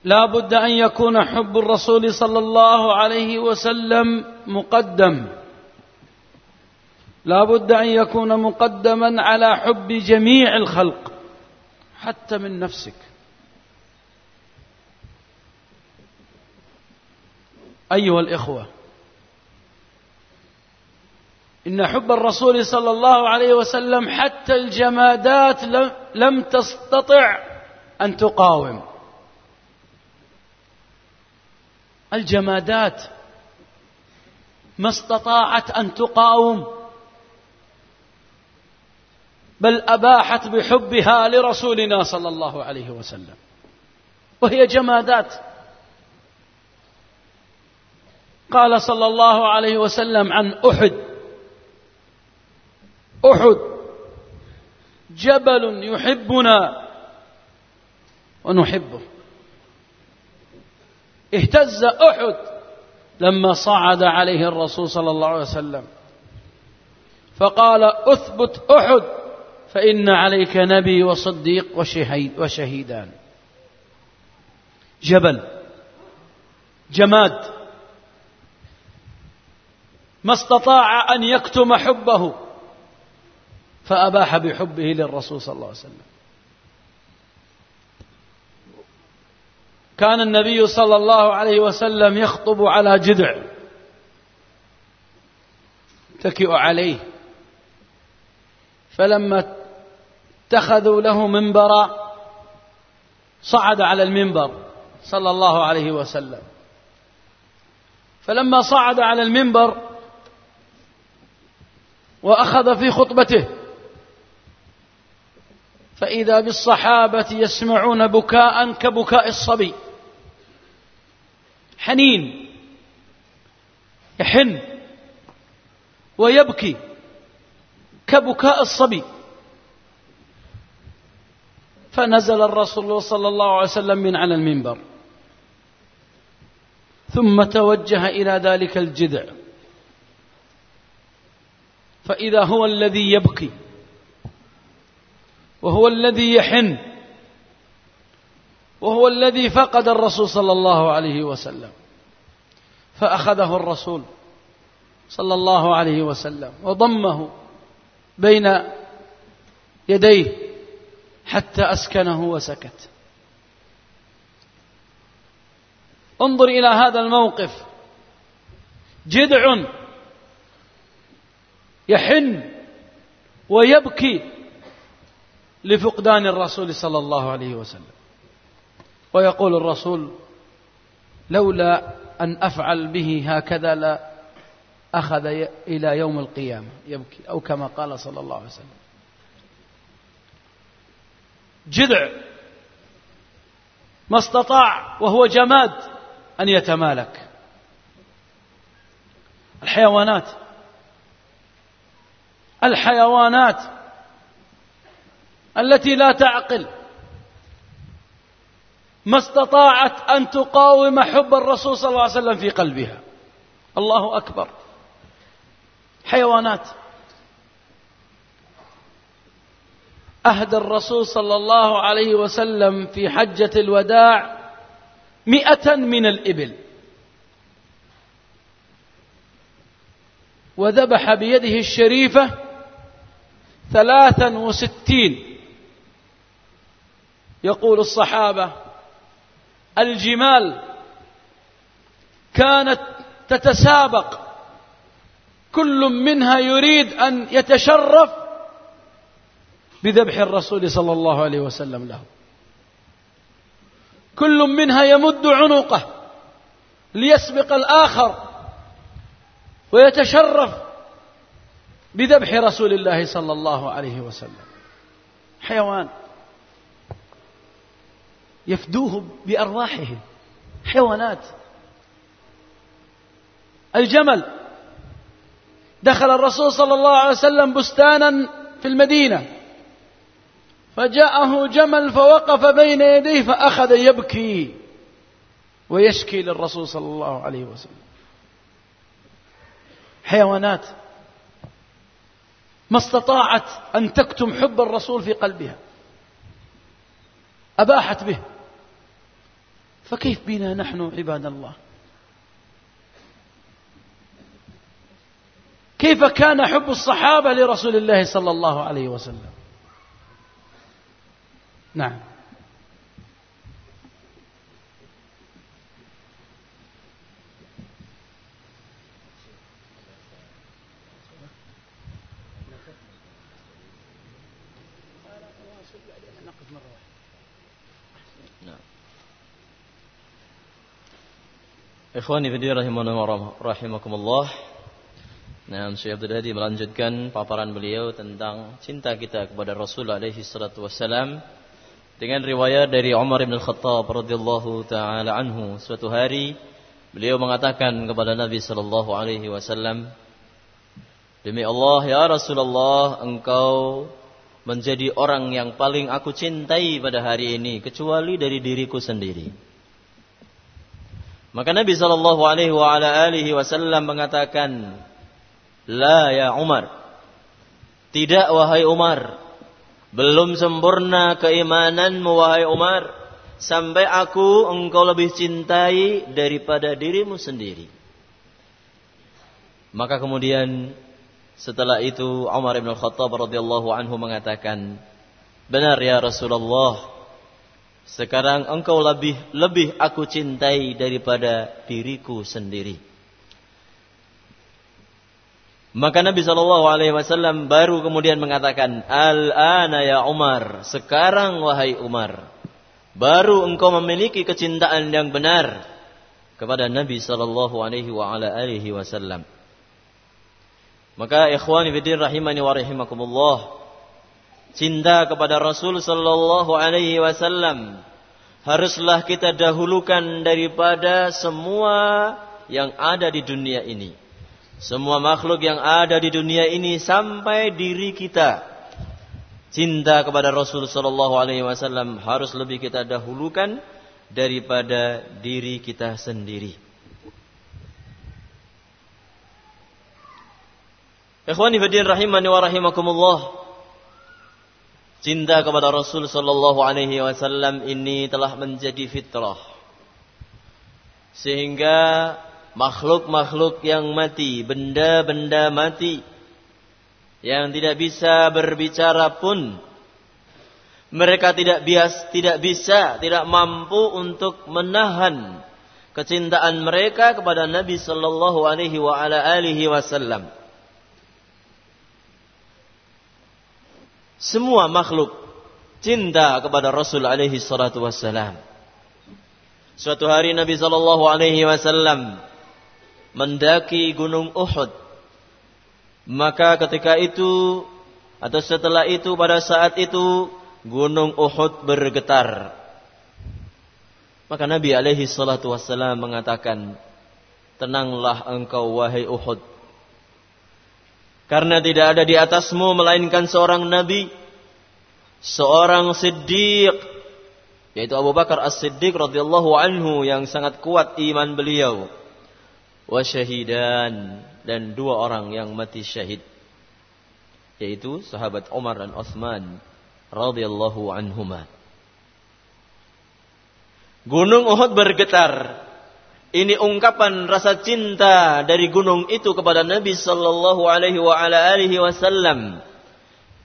S1: لا بد أن يكون حب الرسول صلى الله عليه وسلم مقدم. لا بد أن يكون مقدما على حب جميع الخلق حتى من نفسك. أيها الإخوة إن حب الرسول صلى الله عليه وسلم حتى الجمادات لم تستطع أن تقاوم. الجمادات ما استطاعت أن تقاوم. بل أباحت بحبها لرسولنا صلى الله عليه وسلم. وهي جمادات. قال صلى الله عليه وسلم عن أحد. أحد. جبل يحبنا. ونحبه. اهتز أحد لما صعد عليه الرسول صلى الله عليه وسلم. فقال أثبت أحد. فإن عليك نبي وصديق وشهيد وشهيدان. جبل. جماد. ما استطاع أن يكتم حبه فأباح بحبه للرسول صلى الله عليه وسلم. كان النبي صلى الله عليه وسلم يخطب على جذع. تكئ عليه. فلما اتخذوا له منبرا صعد على المنبر صلى الله عليه وسلم. فلما صعد على المنبر وأخذ في خطبته فإذا بالصحابة يسمعون بكاء كبكاء الصبي. حنين يحن ويبكي كبكاء الصبي. فنزل الرسول صلى الله عليه وسلم من على المنبر. ثم توجه إلى ذلك الجذع. فإذا هو الذي يبكي وهو الذي يحن وهو الذي فقد الرسول صلى الله عليه وسلم فأخذه الرسول صلى الله عليه وسلم وضمه بين يديه. حتى أسكنه وسكت. انظر إلى هذا الموقف. جذع يحن ويبكي لفقدان الرسول صلى الله عليه وسلم. ويقول الرسول لولا أن أفعل به هكذا لا أخذ إلى يوم القيامة. يبكي أو كما قال صلى الله عليه وسلم. جذع ما استطاع وهو جماد أن يتمالك. الحيوانات. الحيوانات التي لا تعقل. ما استطاعت أن تقاوم حب الرسول صلى الله عليه وسلم في قلبها. الله أكبر. حيوانات. أهدى الرسول صلى الله عليه وسلم في حجة الوداع مئة من الإبل. وذبح بيده الشريفة ثلاثا وستين. يقول الصحابة الجمال كانت تتسابق. كل منها يريد أن يتشرف بذبح الرسول صلى الله عليه وسلم له. كل منها يمد عنقه ليسبق الآخر ويتشرف بذبح رسول الله صلى الله عليه وسلم. حيوان يفدوه بأرواحهم حيوانات. الجمل. دخل الرسول صلى الله عليه وسلم بستانا في المدينة. فجاءه جمل فوقف بين يديه فأخذ يبكي ويشكي للرسول صلى الله عليه وسلم. حيوانات ما استطاعت أن تكتم حب الرسول في قلبها. أباحت به. فكيف بنا نحن عباد الله؟ كيف كان حب الصحابة لرسول الله صلى الله عليه وسلم؟ نعم
S2: Ikhwani fi rahimakumullah. Nah, Syekh Abdul Hadi melanjutkan paparan beliau tentang cinta kita kepada Rasul alaihi salatu wassalam dengan riwayat dari Umar bin Khattab radhiyallahu taala anhu suatu hari beliau mengatakan kepada Nabi sallallahu alaihi wasallam Demi Allah ya Rasulullah engkau menjadi orang yang paling aku cintai pada hari ini kecuali dari diriku sendiri. Maka Nabi sallallahu alaihi wasallam mengatakan, "La ya Umar. Tidak wahai Umar. Belum sempurna keimananmu wahai Umar sampai aku engkau lebih cintai daripada dirimu sendiri." Maka kemudian setelah itu Umar bin Khattab radhiyallahu anhu mengatakan, "Benar ya Rasulullah, sekarang engkau lebih lebih aku cintai daripada diriku sendiri. Maka Nabi Shallallahu Alaihi Wasallam baru kemudian mengatakan, Al-ana ya Umar, sekarang wahai Umar, baru engkau memiliki kecintaan yang benar kepada Nabi Shallallahu Alaihi Wasallam. Maka ikhwani bidin rahimani wa rahimakumullah cinta kepada Rasul sallallahu alaihi wasallam haruslah kita dahulukan daripada semua yang ada di dunia ini. Semua makhluk yang ada di dunia ini sampai diri kita. Cinta kepada Rasul sallallahu alaihi wasallam harus lebih kita dahulukan daripada diri kita sendiri. Ikhwani fillah rahimani wa rahimakumullah. Cinta kepada Rasul sallallahu alaihi wasallam ini telah menjadi fitrah. Sehingga makhluk-makhluk yang mati, benda-benda mati yang tidak bisa berbicara pun mereka tidak bias, tidak bisa, tidak mampu untuk menahan kecintaan mereka kepada Nabi sallallahu alaihi wa ala alihi wasallam. semua makhluk cinta kepada Rasul alaihi salatu wassalam. Suatu hari Nabi sallallahu alaihi wasallam mendaki gunung Uhud. Maka ketika itu atau setelah itu pada saat itu gunung Uhud bergetar. Maka Nabi alaihi salatu wassalam mengatakan, "Tenanglah engkau wahai Uhud." Karena tidak ada di atasmu melainkan seorang nabi, seorang siddiq, yaitu Abu Bakar As-Siddiq radhiyallahu anhu yang sangat kuat iman beliau. Wa syahidan dan dua orang yang mati syahid yaitu sahabat Umar dan Utsman radhiyallahu anhuma. Gunung Uhud bergetar ini ungkapan rasa cinta dari gunung itu kepada Nabi sallallahu alaihi wa ala alihi wasallam.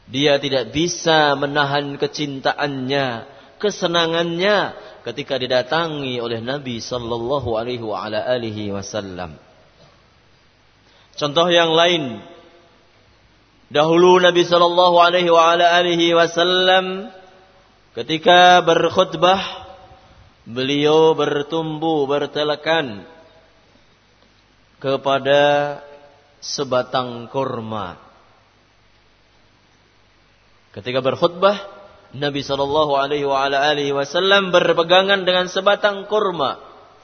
S2: Dia tidak bisa menahan kecintaannya, kesenangannya ketika didatangi oleh Nabi sallallahu alaihi wa ala alihi wasallam. Contoh yang lain, dahulu Nabi sallallahu alaihi wa ala alihi wasallam ketika berkhutbah beliau bertumbuh bertelekan kepada sebatang kurma. Ketika berkhutbah, Nabi Shallallahu Alaihi Wasallam berpegangan dengan sebatang kurma,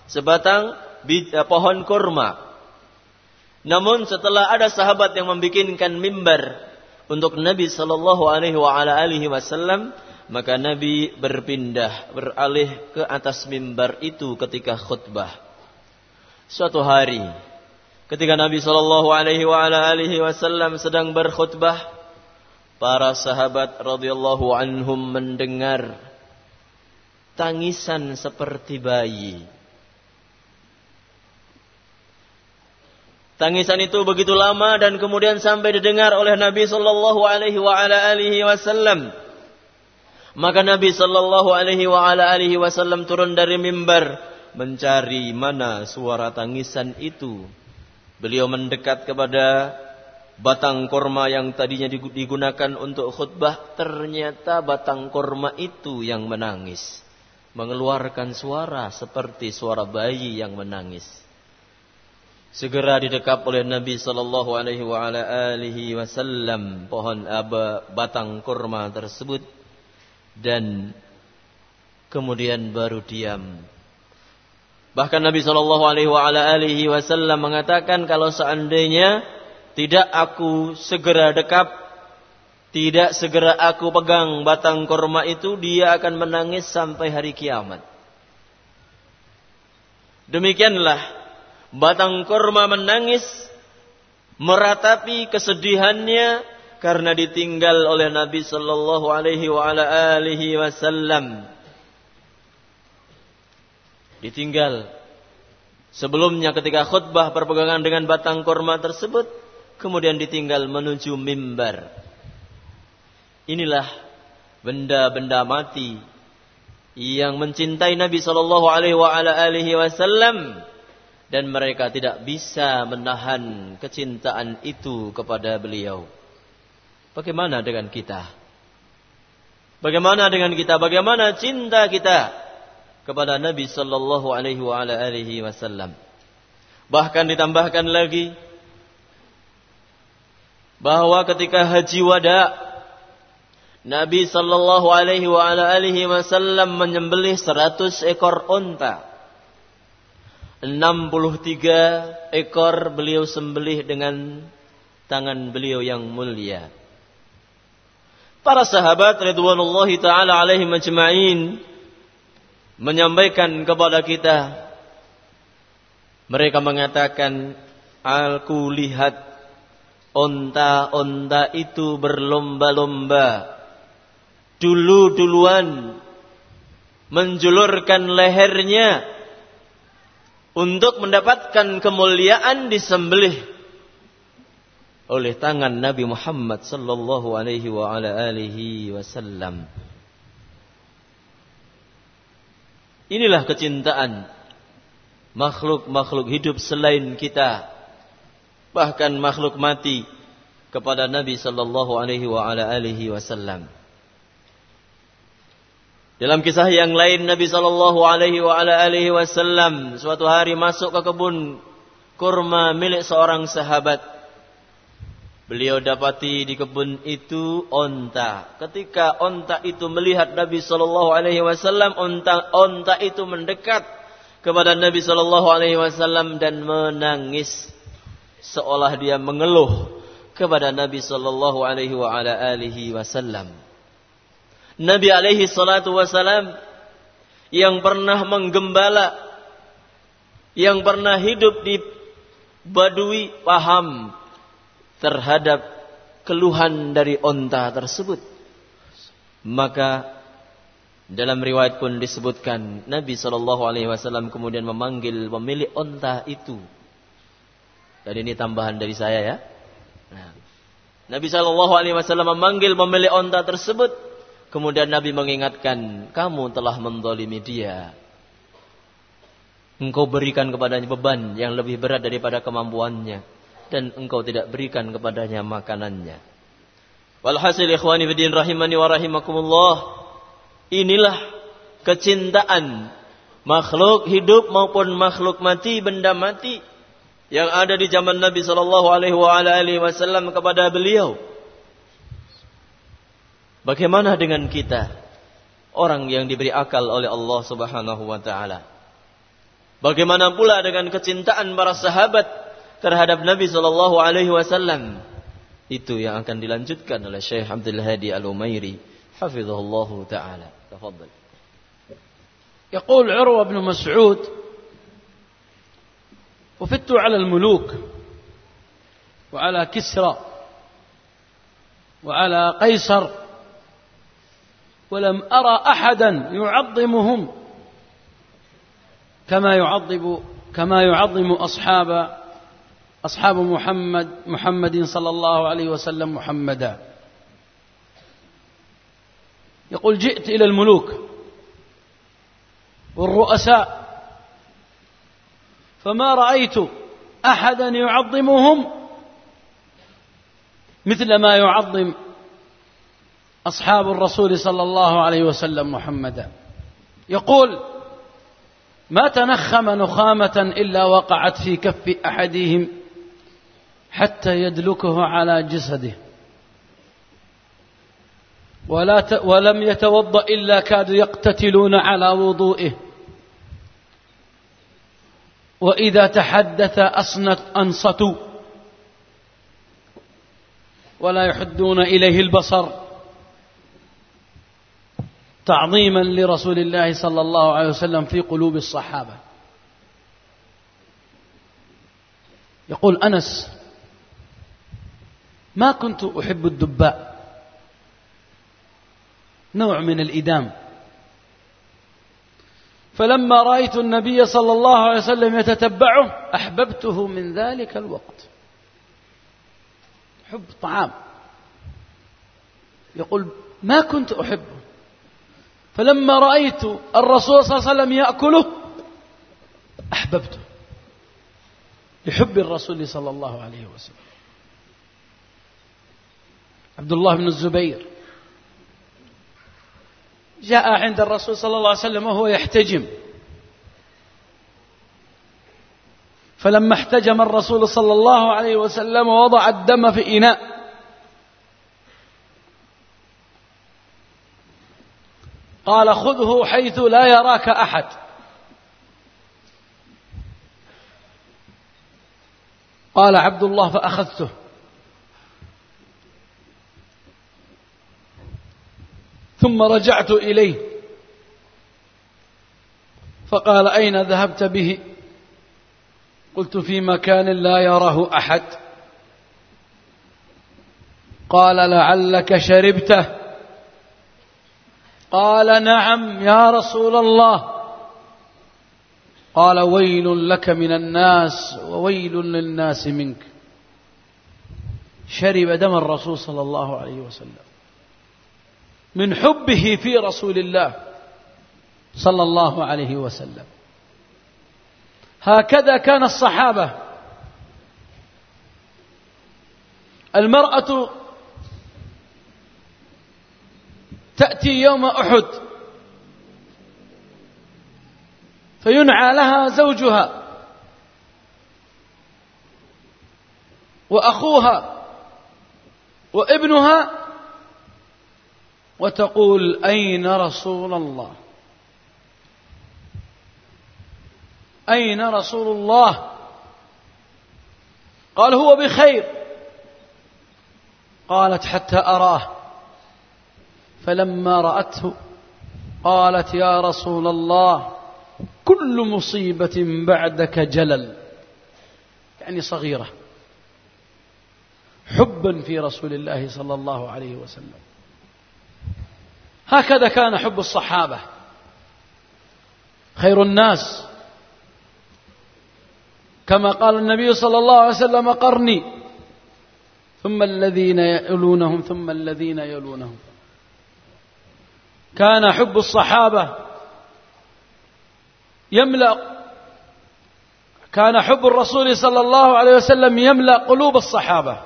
S2: sebatang eh, pohon kurma. Namun setelah ada sahabat yang membikinkan mimbar untuk Nabi Shallallahu Alaihi Wasallam, maka Nabi berpindah beralih ke atas mimbar itu ketika khutbah. Suatu hari, ketika Nabi Shallallahu Alaihi Wasallam sedang berkhutbah, Para sahabat radhiyallahu anhum mendengar tangisan seperti bayi. Tangisan itu begitu lama dan kemudian sampai didengar oleh Nabi sallallahu alaihi wa ala alihi wasallam. Maka Nabi sallallahu alaihi wa ala alihi wasallam turun dari mimbar mencari mana suara tangisan itu. Beliau mendekat kepada batang korma yang tadinya digunakan untuk khutbah ternyata batang korma itu yang menangis. Mengeluarkan suara seperti suara bayi yang menangis. Segera didekap oleh Nabi sallallahu alaihi wasallam pohon aba batang korma tersebut. Dan kemudian baru diam. Bahkan Nabi sallallahu alaihi wasallam mengatakan kalau seandainya tidak aku segera dekap, tidak segera aku pegang batang korma itu, dia akan menangis sampai hari kiamat. Demikianlah batang korma menangis meratapi kesedihannya karena ditinggal oleh Nabi sallallahu alaihi wasallam. Ditinggal sebelumnya ketika khutbah berpegangan dengan batang korma tersebut kemudian ditinggal menuju mimbar. Inilah benda-benda mati yang mencintai Nabi Shallallahu Alaihi Wasallam dan mereka tidak bisa menahan kecintaan itu kepada beliau. Bagaimana dengan kita? Bagaimana dengan kita? Bagaimana cinta kita kepada Nabi Shallallahu Alaihi Wasallam? Bahkan ditambahkan lagi bahwa ketika haji wada Nabi sallallahu alaihi wa ala alihi wasallam menyembelih 100 ekor unta. 63 ekor beliau sembelih dengan tangan beliau yang mulia. Para sahabat ridwanullahi taala alaihi majma'in menyampaikan kepada kita mereka mengatakan aku lihat Onta-onta itu berlomba-lomba. Dulu-duluan. Menjulurkan lehernya. Untuk mendapatkan kemuliaan disembelih. Oleh tangan Nabi Muhammad sallallahu alaihi wa ala alihi wasallam. Inilah kecintaan makhluk-makhluk hidup selain kita bahkan makhluk mati kepada Nabi sallallahu alaihi wasallam. Dalam kisah yang lain Nabi sallallahu alaihi wasallam suatu hari masuk ke kebun kurma milik seorang sahabat. Beliau dapati di kebun itu onta. Ketika onta itu melihat Nabi sallallahu alaihi wasallam, onta onta itu mendekat kepada Nabi sallallahu alaihi wasallam dan menangis seolah dia mengeluh kepada Nabi sallallahu alaihi wa ala alihi wasallam. Nabi alaihi salatu wasallam yang pernah menggembala yang pernah hidup di Badui paham terhadap keluhan dari onta tersebut. Maka dalam riwayat pun disebutkan Nabi Shallallahu Alaihi Wasallam kemudian memanggil pemilik onta itu dan ini tambahan dari saya ya. Nah. Nabi Shallallahu Alaihi Wasallam memanggil pemilik onta tersebut. Kemudian Nabi mengingatkan, kamu telah mendolimi dia. Engkau berikan kepadanya beban yang lebih berat daripada kemampuannya. Dan engkau tidak berikan kepadanya makanannya. Walhasil ikhwani bidin rahimani wa rahimakumullah. Inilah kecintaan makhluk hidup maupun makhluk mati, benda mati yang ada di zaman Nabi Shallallahu Alaihi Wasallam kepada beliau. Bagaimana dengan kita? Orang yang diberi akal oleh Allah Subhanahu wa taala. Bagaimana pula dengan kecintaan para sahabat terhadap Nabi sallallahu alaihi wasallam? Itu yang akan dilanjutkan oleh Syekh Abdul Hadi Al-Umairi hafizahullah taala. Tafadhal.
S1: يقول عروة بن مسعود وفدت على الملوك وعلى كسرى وعلى قيصر ولم أرى أحدا يعظمهم كما يعظم كما يعظم أصحاب أصحاب محمد محمد صلى الله عليه وسلم محمدا. يقول جئت إلى الملوك والرؤساء فما رأيت أحدا يعظمهم مثل ما يعظم أصحاب الرسول صلى الله عليه وسلم محمدا يقول ما تنخم نخامة إلا وقعت في كف أحدهم حتى يدلكه على جسده ولا. ولم يتوضأ إلا كادوا يقتتلون على وضوئه وإذا تحدث أصنت أنصتوا ولا يحدون إليه البصر. تعظيما لرسول الله صلى الله عليه وسلم في قلوب الصحابة. يقول أنس ما كنت أحب الدباء. نوع من الإدام. فلما رأيت النبي صلى الله عليه وسلم يتتبعه أحببته من ذلك الوقت. حب طعام. يقول ما كنت أحبه. فلما رأيت الرسول صلى الله عليه وسلم يأكله أحببته. لحب الرسول صلى الله عليه وسلم. عبد الله بن الزبير. جاء عند الرسول صلى الله عليه وسلم وهو يحتجم. فلما احتجم الرسول صلى الله عليه وسلم وضع الدم في إناء. قال خذه حيث لا يراك أحد. قال عبد الله فأخذته. ثم رجعت إليه. فقال أين ذهبت به؟ قلت في مكان لا يراه أحد. قال لعلك شربته. قال نعم يا رسول الله. قال ويل لك من الناس وويل للناس منك. شرب دم الرسول صلى الله عليه وسلم. من حبه في رسول الله صلى الله عليه وسلم. هكذا كان الصحابة. المرأة تأتي يوم أحد فينعى لها زوجها وأخوها وابنها وتقول أين رسول الله؟ أين رسول الله؟ قال هو بخير. قالت حتى أراه. فلما رأته قالت يا رسول الله كل مصيبة بعدك جلل. يعني صغيرة. حبا في رسول الله صلى الله عليه وسلم. هكذا كان حب الصحابة. خير الناس. كما قال النبي صلى الله عليه وسلم قرني. ثم الذين يلونهم ثم الذين يلونهم. كان حب الصحابة يملأ كان حب الرسول صلى الله عليه وسلم يملأ قلوب الصحابة.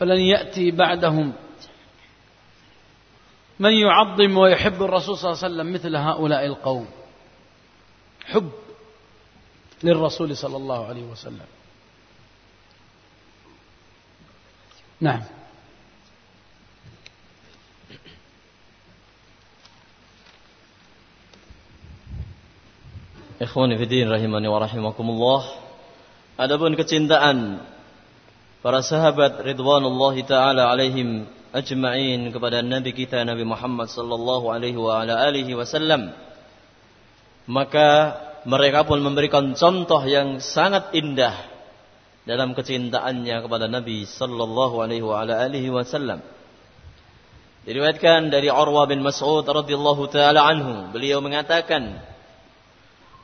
S1: فلن يأتي بعدهم. من يعظم ويحب الرسول صلى الله عليه وسلم مثل هؤلاء القوم؟ حب للرسول صلى الله عليه وسلم. نعم.
S2: Ikhwani fiddin rahimani wa rahimakumullah. Adapun kecintaan para sahabat ridwanullahi taala alaihim ajma'in kepada nabi kita Nabi Muhammad sallallahu alaihi wa ala alihi wasallam. Maka mereka pun memberikan contoh yang sangat indah dalam kecintaannya kepada Nabi sallallahu alaihi wa ala alihi wasallam. Diriwayatkan dari Urwah bin Mas'ud radhiyallahu taala anhu beliau mengatakan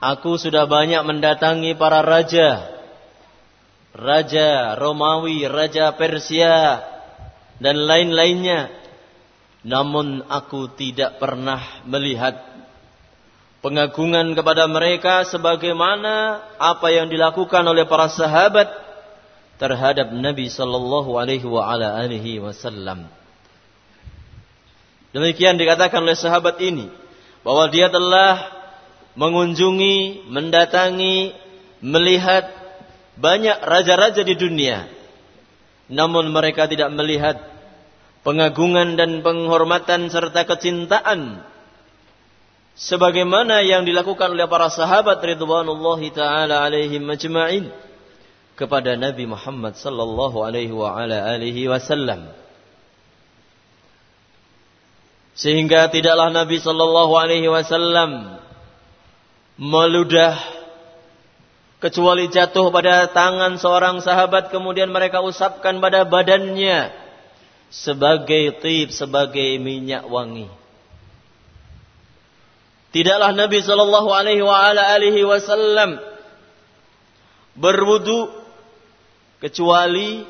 S2: aku sudah banyak mendatangi para raja raja Romawi, raja Persia, dan lain-lainnya. Namun aku tidak pernah melihat pengagungan kepada mereka sebagaimana apa yang dilakukan oleh para sahabat terhadap Nabi sallallahu alaihi wasallam. Demikian dikatakan oleh sahabat ini bahwa dia telah mengunjungi, mendatangi, melihat banyak raja-raja di dunia. Namun mereka tidak melihat pengagungan dan penghormatan serta kecintaan sebagaimana yang dilakukan oleh para sahabat ridwanullahi taala alaihim majma'in kepada Nabi Muhammad sallallahu alaihi wa ala alihi wasallam. Sehingga tidaklah Nabi sallallahu alaihi wasallam meludah kecuali jatuh pada tangan seorang sahabat kemudian mereka usapkan pada badannya sebagai tip sebagai minyak wangi. Tidaklah Nabi sallallahu alaihi wasallam berwudu kecuali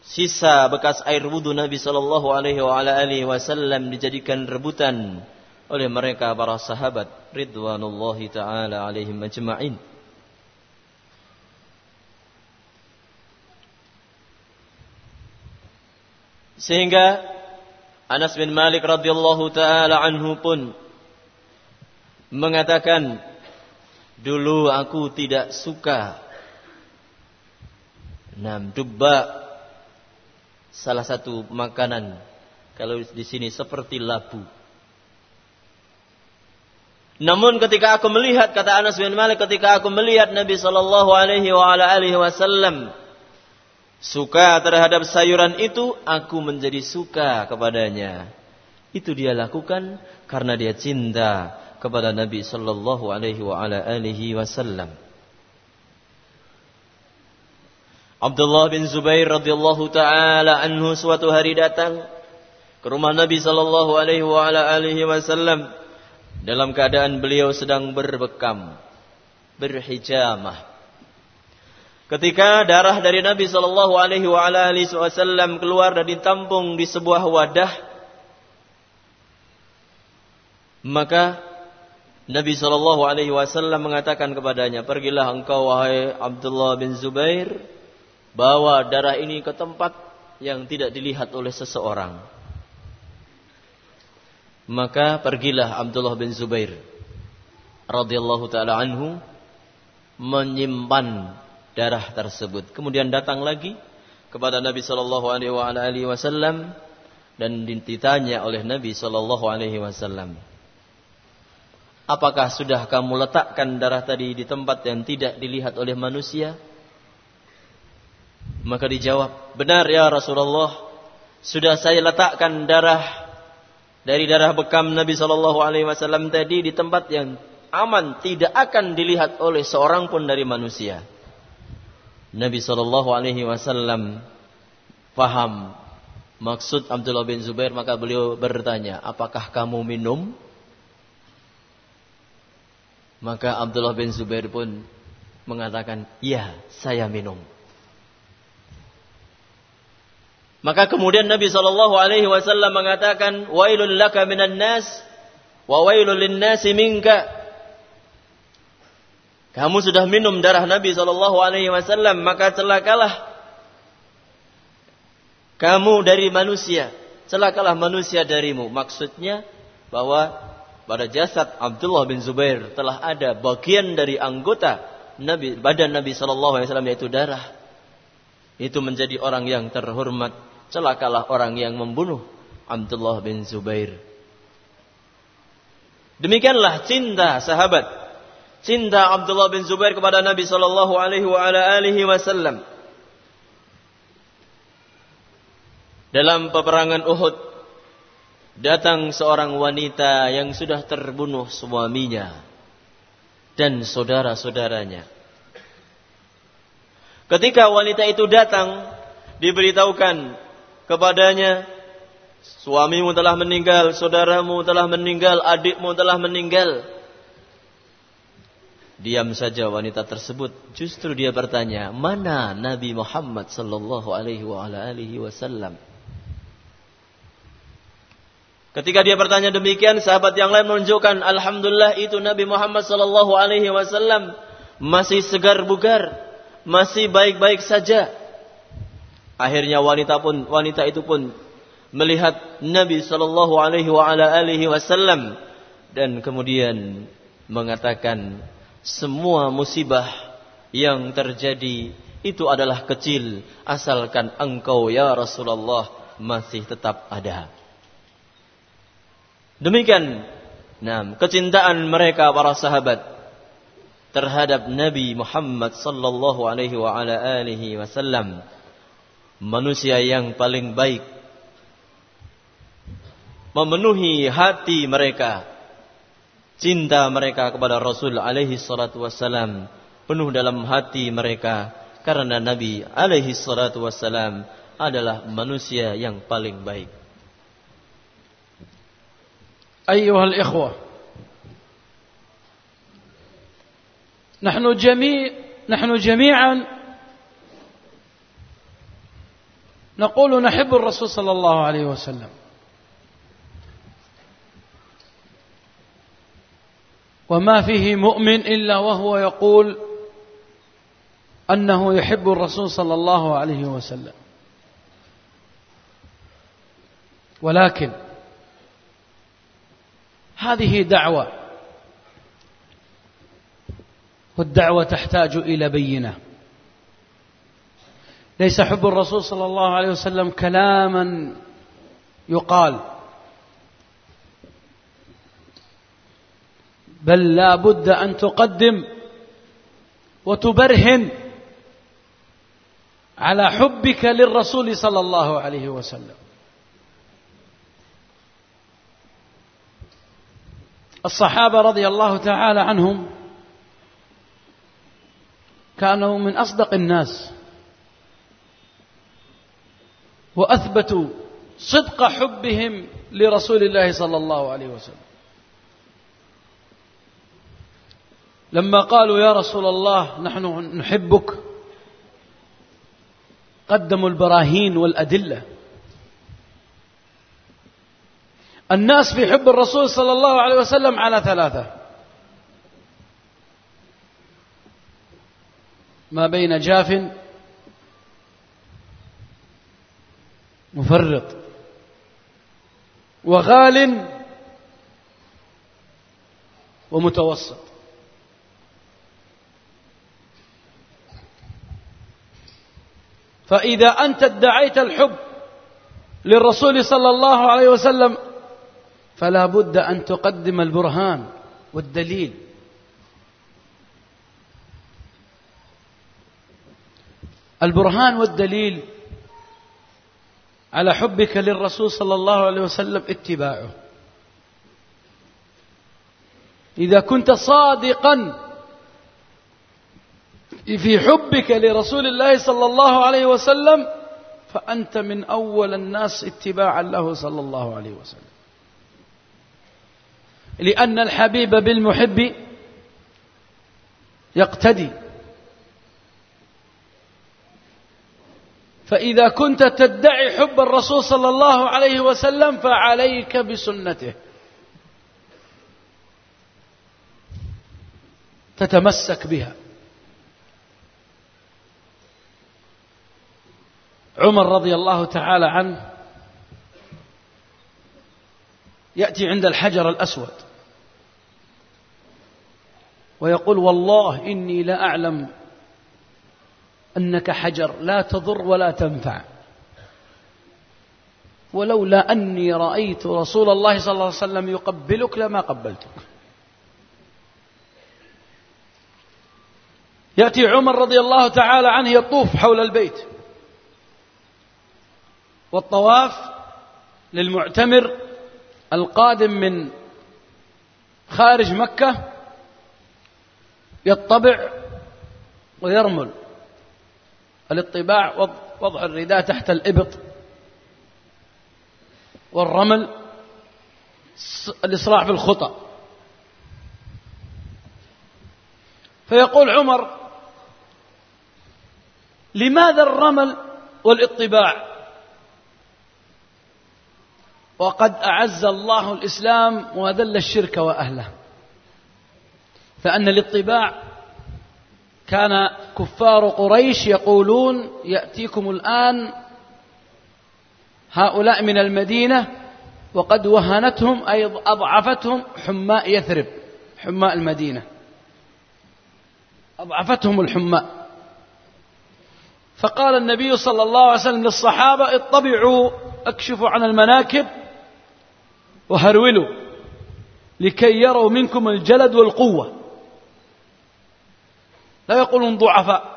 S2: sisa bekas air wudu Nabi sallallahu alaihi wasallam dijadikan rebutan oleh mereka para sahabat ridwanullahi taala alaihim ajma'in Sehingga Anas bin Malik radhiyallahu taala anhu pun mengatakan dulu aku tidak suka nam dubba salah satu makanan kalau di sini seperti labu. Namun ketika aku melihat kata Anas bin Malik ketika aku melihat Nabi sallallahu alaihi wa alihi wasallam suka terhadap sayuran itu, aku menjadi suka kepadanya. Itu dia lakukan karena dia cinta kepada Nabi sallallahu alaihi wa ala alihi wasallam. Abdullah bin Zubair radhiyallahu taala anhu suatu hari datang ke rumah Nabi sallallahu alaihi wa ala alihi wasallam dalam keadaan beliau sedang berbekam, berhijamah. Ketika darah dari Nabi Shallallahu Alaihi Wasallam keluar dan ditampung di sebuah wadah, maka Nabi Shallallahu Alaihi Wasallam mengatakan kepadanya, pergilah engkau wahai Abdullah bin Zubair, bawa darah ini ke tempat yang tidak dilihat oleh seseorang. Maka pergilah Abdullah bin Zubair radhiyallahu taala anhu menyimpan darah tersebut. Kemudian datang lagi kepada Nabi Shallallahu Alaihi Wasallam dan ditanya oleh Nabi Shallallahu Alaihi Wasallam, apakah sudah kamu letakkan darah tadi di tempat yang tidak dilihat oleh manusia? Maka dijawab, benar ya Rasulullah, sudah saya letakkan darah dari darah bekam Nabi Shallallahu Alaihi Wasallam tadi di tempat yang aman, tidak akan dilihat oleh seorang pun dari manusia. Nabi Shallallahu Alaihi Wasallam faham maksud Abdullah bin Zubair maka beliau bertanya apakah kamu minum? Maka Abdullah bin Zubair pun mengatakan iya saya minum. Maka kemudian Nabi Shallallahu Alaihi Wasallam mengatakan wailul laka minan nas wa wailul lin nasi minka kamu sudah minum darah Nabi Shallallahu Alaihi Wasallam maka celakalah kamu dari manusia, celakalah manusia darimu. Maksudnya bahwa pada jasad Abdullah bin Zubair telah ada bagian dari anggota Nabi badan Nabi Shallallahu Alaihi Wasallam yaitu darah. itu menjadi orang yang terhormat. Celakalah orang yang membunuh Abdullah bin Zubair. Demikianlah cinta sahabat. Cinta Abdullah bin Zubair kepada Nabi sallallahu alaihi wasallam. Dalam peperangan Uhud datang seorang wanita yang sudah terbunuh suaminya dan saudara-saudaranya. Ketika wanita itu datang, diberitahukan kepadanya, suamimu telah meninggal, saudaramu telah meninggal, adikmu telah meninggal. Diam saja wanita tersebut. Justru dia bertanya, mana Nabi Muhammad sallallahu alaihi wasallam? Ketika dia bertanya demikian, sahabat yang lain menunjukkan, alhamdulillah itu Nabi Muhammad sallallahu alaihi wasallam masih segar bugar, masih baik-baik saja. Akhirnya wanita pun wanita itu pun melihat Nabi sallallahu alaihi wasallam dan kemudian mengatakan semua musibah yang terjadi itu adalah kecil asalkan engkau ya Rasulullah masih tetap ada. Demikian nah, kecintaan mereka para sahabat terhadap Nabi Muhammad sallallahu alaihi wa ala alihi wasallam manusia yang paling baik memenuhi hati mereka cinta mereka kepada Rasul alaihi salatu wasallam penuh dalam hati mereka karena Nabi alaihi salatu wasallam adalah manusia yang paling baik
S1: أيها الإخوة نحن جميع نحن جميعا نقول نحب الرسول صلى الله عليه وسلم وما فيه مؤمن إلا وهو يقول أنه يحب الرسول صلى الله عليه وسلم. ولكن هذه دعوة والدعوة تحتاج إلى بينة. ليس حب الرسول صلى الله عليه وسلم كلاما يقال. بل لا بد أن تقدم وتبرهن على حبك للرسول صلى الله عليه وسلم. الصحابة رضي الله تعالى عنهم كانوا من أصدق الناس وأثبتوا صدق حبهم لرسول الله صلى الله عليه وسلم. لما قالوا يا رسول الله نحن نحبك قدموا البراهين والأدلة. الناس في حب الرسول صلى الله عليه وسلم على ثلاثة. ما بين جاف مفرط وغال ومتوسط. فإذا أنت ادعيت الحب للرسول صلى الله عليه وسلم فلا بد أن تقدم البرهان والدليل. البرهان والدليل على حبك للرسول صلى الله عليه وسلم اتباعه. إذا كنت صادقا في حبك لرسول الله صلى الله عليه وسلم فأنت من أول الناس اتباعا له صلى الله عليه وسلم. لأن الحبيب بالمحب يقتدي. فإذا كنت تدعي حب الرسول صلى الله عليه وسلم فعليك بسنته. تتمسك بها. عمر رضي الله تعالى عنه يأتي عند الحجر الأسود ويقول والله إني لا أعلم أنك حجر لا تضر ولا تنفع ولولا أني رأيت رسول الله صلى الله عليه وسلم يقبلك لما قبلتك. يأتي عمر رضي الله تعالى عنه يطوف حول البيت. والطواف للمعتمر القادم من خارج مكة يطبع ويرمل. الاطباع وضع الرداء تحت الإبط والرمل الإسراع في الخطى فيقول عمر لماذا الرمل والاطباع؟ وقد أعز الله الإسلام وأذل الشرك وأهله. فأن الاطباع كان كفار قريش يقولون يأتيكم الآن هؤلاء من المدينة وقد وهنتهم أي أضعفتهم حماء يثرب حماء المدينة. أضعفتهم الحماء. فقال النبي صلى الله عليه وسلم للصحابة اطبعوا اكشفوا عن المناكب وهرولوا لكي يروا منكم الجلد والقوة. لا يقولون ضعفاء.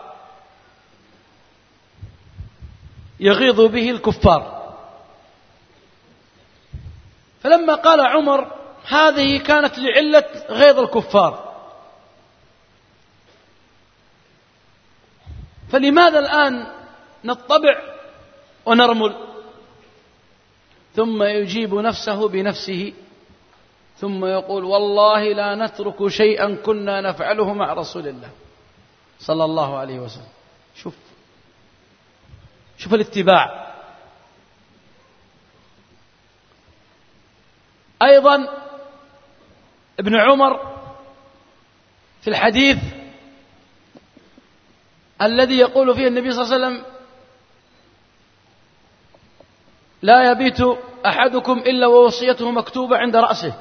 S1: يغيظ به الكفار. فلما قال عمر هذه كانت لعلة غيظ الكفار. فلماذا الآن نطبع ونرمل؟ ثم يجيب نفسه بنفسه ثم يقول والله لا نترك شيئا كنا نفعله مع رسول الله صلى الله عليه وسلم. شوف شوف الاتباع. أيضا ابن عمر في الحديث الذي يقول فيه النبي صلى الله عليه وسلم لا يبيت أحدكم إلا ووصيته مكتوبة عند رأسه.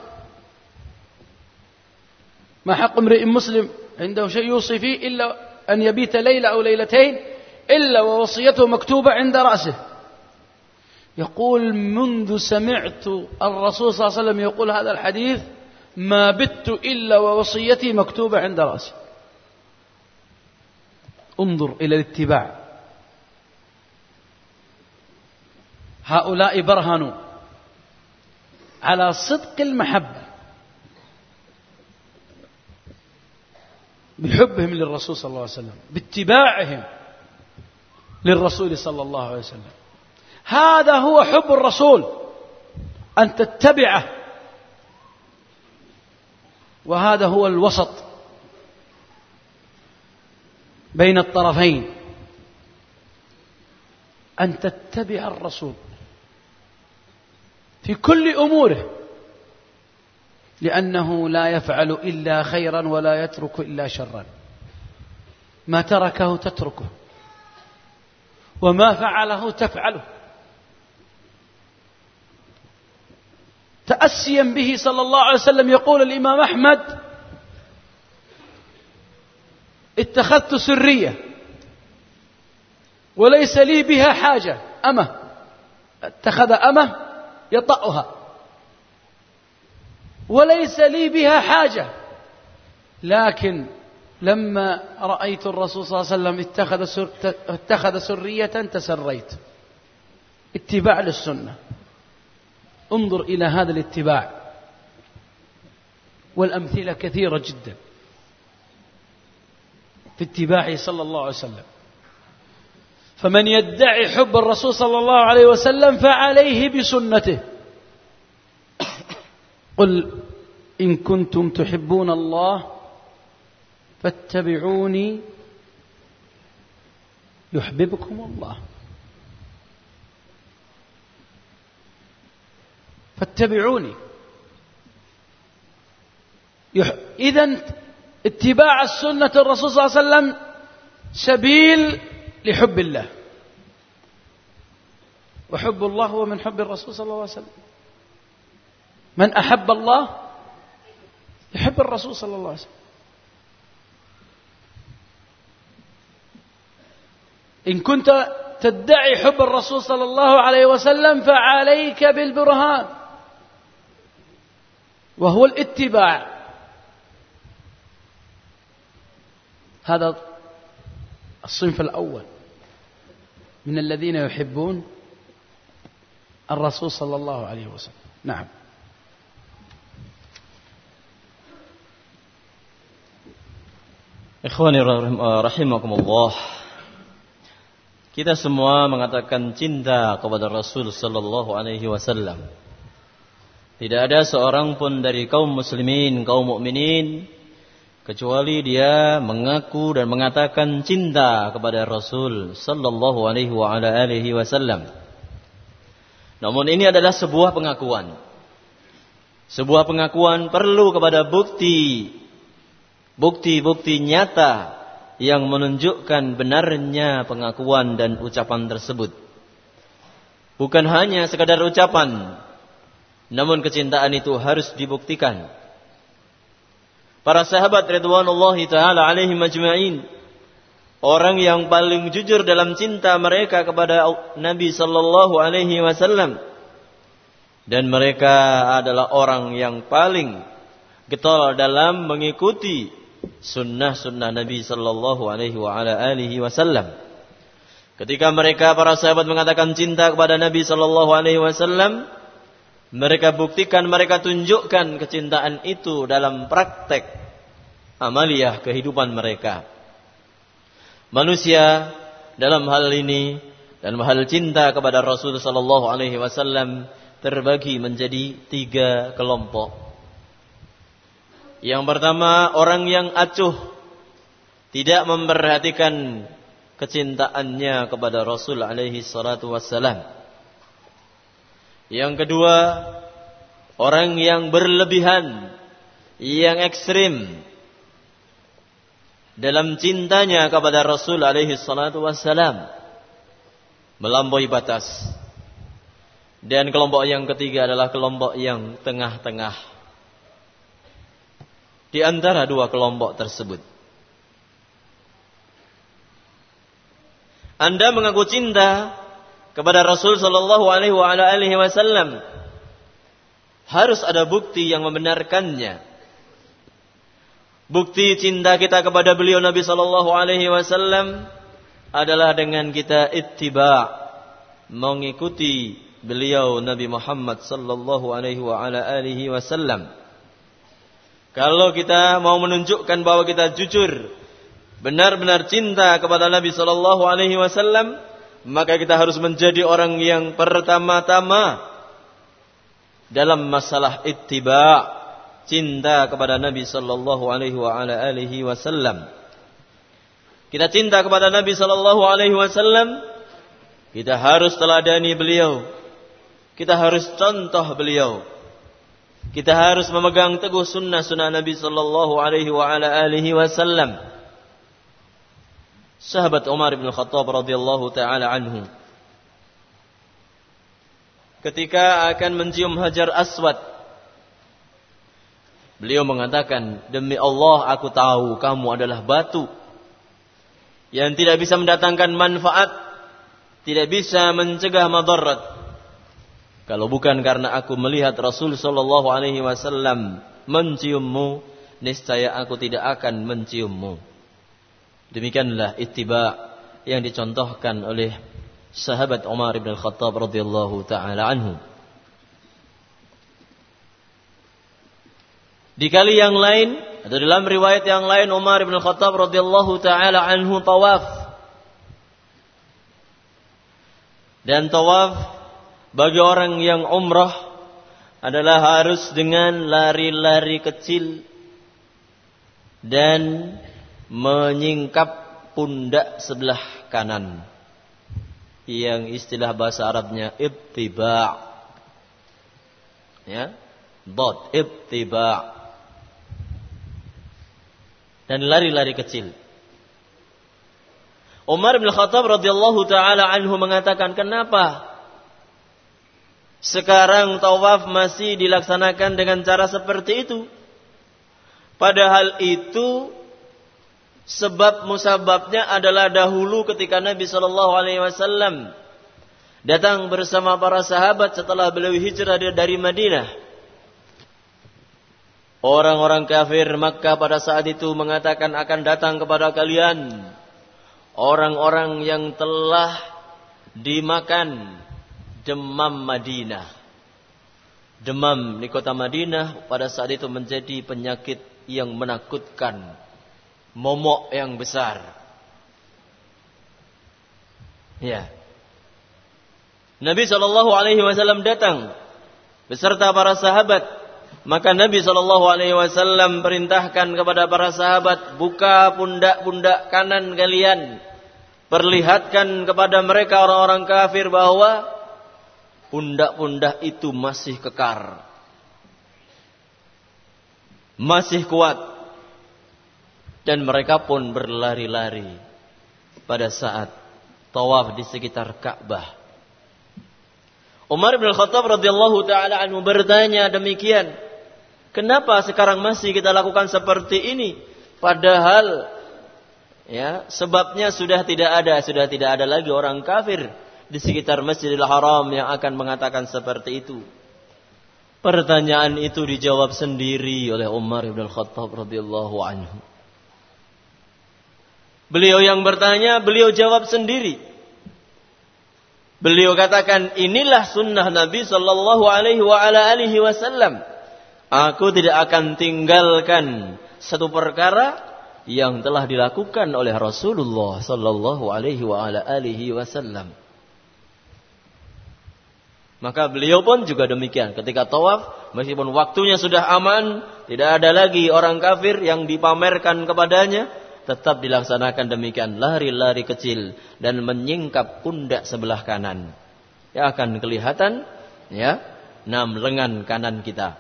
S1: ما حق امرئ مسلم عنده شيء يوصي فيه إلا أن يبيت ليلة أو ليلتين إلا ووصيته مكتوبة عند رأسه. يقول منذ سمعت الرسول صلى الله عليه وسلم يقول هذا الحديث ما بت إلا ووصيتي مكتوبة عند رأسي. انظر إلى الاتباع. هؤلاء برهنوا على صدق المحبة بحبهم للرسول صلى الله عليه وسلم باتباعهم للرسول صلى الله عليه وسلم. هذا هو حب الرسول أن تتبعه. وهذا هو الوسط بين الطرفين أن تتبع الرسول. في كل أموره. لأنه لا يفعل إلا خيرا ولا يترك إلا شرا. ما تركه تتركه. وما فعله تفعله. تأسيا به صلى الله عليه وسلم يقول الإمام أحمد اتخذت سرية وليس لي بها حاجة. أمة. اتخذ أمة يطأها. وليس لي بها حاجة. لكن لما رأيت الرسول صلى الله عليه وسلم اتخذ, سر اتخذ سرية تسريت. اتباع للسنة. انظر إلى هذا الاتباع. والأمثلة كثيرة جدا. في اتباعه صلى الله عليه وسلم. فمن يدعي حب الرسول صلى الله عليه وسلم فعليه بسنته. قل إن كنتم تحبون الله فاتبعوني يحببكم الله. فاتبعوني. يح... إذا اتباع السنة الرسول صلى الله عليه وسلم سبيل لحب الله. وحب الله هو من حب الرسول صلى الله عليه وسلم. من أحب الله يحب الرسول صلى الله عليه وسلم. إن كنت تدعي حب الرسول صلى الله عليه وسلم فعليك بالبرهان. وهو الاتباع. هذا الصنف الأول من الذين يحبون الرسول صلى الله عليه وسلم نعم
S2: Ikhwani rahimakumullah. Kita semua mengatakan cinta kepada Rasul sallallahu alaihi wasallam. Tidak ada seorang pun dari kaum muslimin, kaum mukminin kecuali dia mengaku dan mengatakan cinta kepada Rasul sallallahu alaihi wa wasallam. Namun ini adalah sebuah pengakuan. Sebuah pengakuan perlu kepada bukti bukti-bukti nyata yang menunjukkan benarnya pengakuan dan ucapan tersebut. Bukan hanya sekadar ucapan, namun kecintaan itu harus dibuktikan. Para sahabat Ridwanullahi taala alaihi majma'in orang yang paling jujur dalam cinta mereka kepada Nabi sallallahu alaihi wasallam dan mereka adalah orang yang paling getol dalam mengikuti sunnah-sunnah Nabi sallallahu alaihi wa ala alihi wasallam. Ketika mereka para sahabat mengatakan cinta kepada Nabi sallallahu alaihi wasallam, mereka buktikan, mereka tunjukkan kecintaan itu dalam praktek amaliyah kehidupan mereka. Manusia dalam hal ini dalam hal cinta kepada Rasul sallallahu alaihi wasallam terbagi menjadi tiga kelompok. Yang pertama orang yang acuh tidak memperhatikan kecintaannya kepada Rasul alaihi wassalam. Yang kedua orang yang berlebihan, yang ekstrim dalam cintanya kepada Rasul alaihi salatu wassalam melampaui batas. Dan kelompok yang ketiga adalah kelompok yang tengah-tengah di antara dua kelompok tersebut. Anda mengaku cinta kepada Rasul Shallallahu Alaihi Wasallam, harus ada bukti yang membenarkannya. Bukti cinta kita kepada beliau Nabi Shallallahu Alaihi Wasallam adalah dengan kita ittiba mengikuti beliau Nabi Muhammad Sallallahu Alaihi Wasallam. Kalau kita mau menunjukkan bahwa kita jujur, benar-benar cinta kepada Nabi Shallallahu Alaihi Wasallam, maka kita harus menjadi orang yang pertama-tama dalam masalah ittiba cinta kepada Nabi Shallallahu Alaihi Wasallam. Kita cinta kepada Nabi Shallallahu Alaihi Wasallam, kita harus teladani beliau, kita harus contoh beliau kita harus memegang teguh sunnah-sunnah Nabi sallallahu alaihi wasallam. Sahabat Umar bin Khattab radhiyallahu taala anhu ketika akan mencium Hajar Aswad beliau mengatakan demi Allah aku tahu kamu adalah batu yang tidak bisa mendatangkan manfaat tidak bisa mencegah madarat kalau bukan karena aku melihat Rasul Shallallahu Alaihi Wasallam menciummu, niscaya aku tidak akan menciummu. Demikianlah ittiba yang dicontohkan oleh sahabat Umar bin Khattab radhiyallahu taala anhu. Di kali yang lain atau dalam riwayat yang lain Umar bin Khattab radhiyallahu taala anhu tawaf. Dan tawaf bagi orang yang umrah adalah harus dengan lari-lari kecil dan menyingkap pundak sebelah kanan. Yang istilah bahasa Arabnya ittiba ya. Dot ittiba dan lari-lari kecil. Umar bin Khattab radhiyallahu taala anhu mengatakan kenapa sekarang tawaf masih dilaksanakan dengan cara seperti itu. Padahal itu Sebab musababnya adalah dahulu ketika Nabi Shallallahu Alaihi Wasallam datang bersama para sahabat setelah beliau hijrah dari Madinah. Orang-orang kafir Makkah pada saat itu mengatakan akan datang kepada kalian orang-orang yang telah dimakan demam Madinah. Demam di kota Madinah pada saat itu menjadi penyakit yang menakutkan momok yang besar. Ya. Nabi Shallallahu Alaihi Wasallam datang beserta para sahabat. Maka Nabi Shallallahu Alaihi Wasallam perintahkan kepada para sahabat buka pundak-pundak kanan kalian, perlihatkan kepada mereka orang-orang kafir bahwa pundak-pundak itu masih kekar, masih kuat dan mereka pun berlari-lari pada saat tawaf di sekitar Ka'bah. Umar bin Khattab radhiyallahu taala anhu bertanya demikian, "Kenapa sekarang masih kita lakukan seperti ini padahal ya sebabnya sudah tidak ada, sudah tidak ada lagi orang kafir di sekitar Masjidil Haram yang akan mengatakan seperti itu?" Pertanyaan itu dijawab sendiri oleh Umar bin Khattab radhiyallahu anhu. Beliau yang bertanya, beliau jawab sendiri. Beliau katakan, inilah sunnah Nabi Sallallahu Alaihi Wasallam. Aku tidak akan tinggalkan satu perkara yang telah dilakukan oleh Rasulullah Sallallahu Alaihi Wasallam. Maka beliau pun juga demikian. Ketika tawaf, meskipun waktunya sudah aman, tidak ada lagi orang kafir yang dipamerkan kepadanya, tetap dilaksanakan demikian lari-lari kecil dan menyingkap pundak sebelah kanan. Ya akan kelihatan ya enam lengan kanan kita.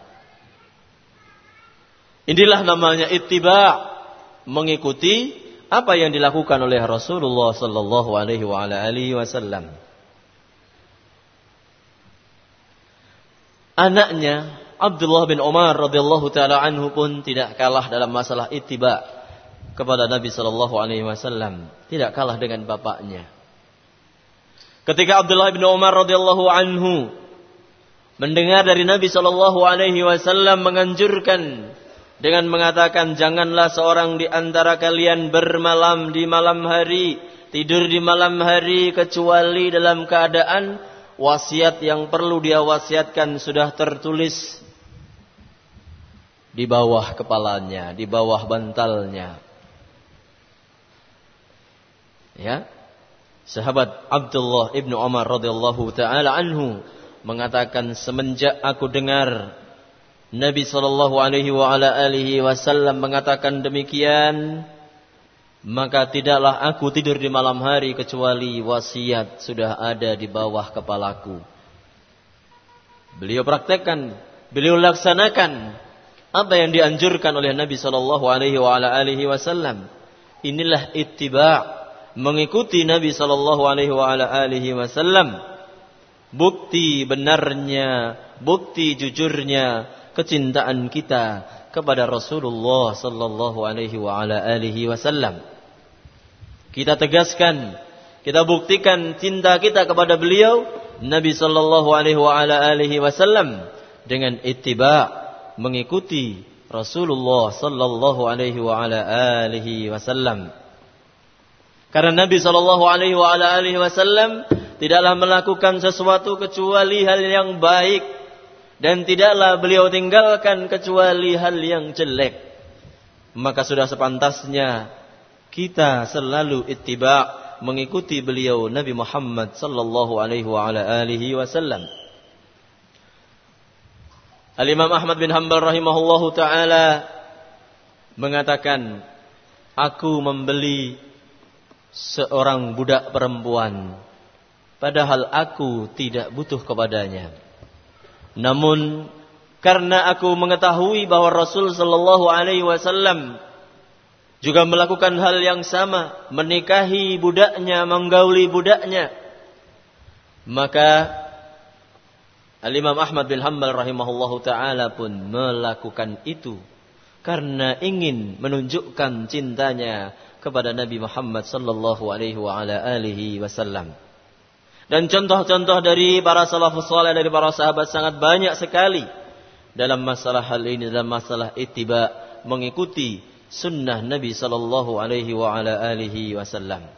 S2: Inilah namanya ittiba mengikuti apa yang dilakukan oleh Rasulullah sallallahu alaihi wasallam. Anaknya Abdullah bin Umar radhiyallahu taala anhu pun tidak kalah dalam masalah ittiba kepada Nabi Shallallahu Alaihi Wasallam tidak kalah dengan bapaknya. Ketika Abdullah bin Umar radhiyallahu anhu mendengar dari Nabi Shallallahu Alaihi Wasallam menganjurkan dengan mengatakan janganlah seorang di antara kalian bermalam di malam hari tidur di malam hari kecuali dalam keadaan wasiat yang perlu dia wasiatkan sudah tertulis di bawah kepalanya, di bawah bantalnya. Ya. Sahabat Abdullah ibnu Umar radhiyallahu taala anhu mengatakan semenjak aku dengar Nabi sallallahu alaihi wasallam mengatakan demikian maka tidaklah aku tidur di malam hari kecuali wasiat sudah ada di bawah kepalaku. Beliau praktekkan, beliau laksanakan apa yang dianjurkan oleh Nabi sallallahu alaihi wasallam. Inilah ittiba' mengikuti Nabi sallallahu alaihi wasallam. Bukti benarnya bukti jujurnya kecintaan kita kepada Rasulullah sallallahu alaihi wasallam. Kita tegaskan kita buktikan cinta kita kepada beliau Nabi sallallahu alaihi wasallam dengan ittiba mengikuti Rasulullah sallallahu alaihi wasallam karena Nabi Shallallahu Alaihi Wasallam tidaklah melakukan sesuatu kecuali hal yang baik dan tidaklah beliau tinggalkan kecuali hal yang jelek. Maka sudah sepantasnya kita selalu ittiba mengikuti beliau Nabi Muhammad sallallahu alaihi wasallam. Al Imam Ahmad bin Hanbal rahimahullahu taala mengatakan, aku membeli seorang budak perempuan. Padahal aku tidak butuh kepadanya. Namun karena aku mengetahui bahwa Rasul sallallahu alaihi wasallam juga melakukan hal yang sama menikahi budaknya menggauli budaknya maka Al-Imam Ahmad bin Hanbal rahimahullahu taala pun melakukan itu karena ingin menunjukkan cintanya kepada Nabi Muhammad sallallahu alaihi wa ala alihi wasallam. Dan contoh-contoh dari para salafus saleh dari para sahabat sangat banyak sekali dalam masalah hal ini dalam masalah ittiba mengikuti sunnah Nabi sallallahu alaihi wa ala alihi wasallam.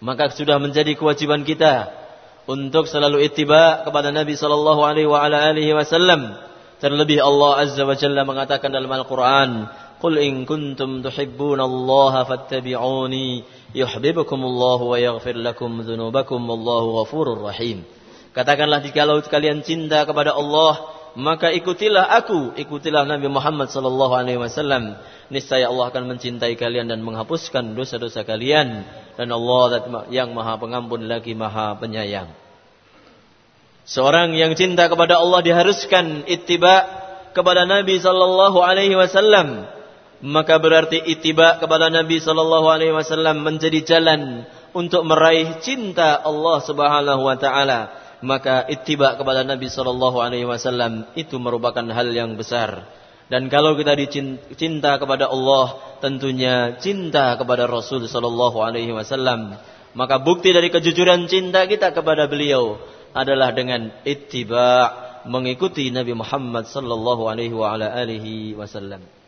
S2: Maka sudah menjadi kewajiban kita untuk selalu ittiba kepada Nabi sallallahu alaihi wa ala alihi wasallam. Terlebih Allah Azza wa Jalla mengatakan dalam Al-Qur'an, "Qul in kuntum tuhibbunallaha fattabi'uni yuhibbukumullahu wa yaghfir lakum dzunubakum wallahu ghafurur rahim. Katakanlah jikalau kalian cinta kepada Allah, maka ikutilah aku, ikutilah Nabi Muhammad sallallahu alaihi wasallam. Niscaya Allah akan mencintai kalian dan menghapuskan dosa-dosa kalian dan Allah yang Maha Pengampun lagi Maha Penyayang. Seorang yang cinta kepada Allah diharuskan ittiba kepada Nabi sallallahu alaihi wasallam maka berarti itiba kepada Nabi sallallahu alaihi wasallam menjadi jalan untuk meraih cinta Allah Subhanahu wa taala. Maka itiba kepada Nabi sallallahu alaihi wasallam itu merupakan hal yang besar. Dan kalau kita dicinta kepada Allah tentunya cinta kepada Rasul sallallahu alaihi wasallam. Maka bukti dari kejujuran cinta kita kepada beliau adalah dengan ittiba mengikuti Nabi Muhammad sallallahu alaihi wa wasallam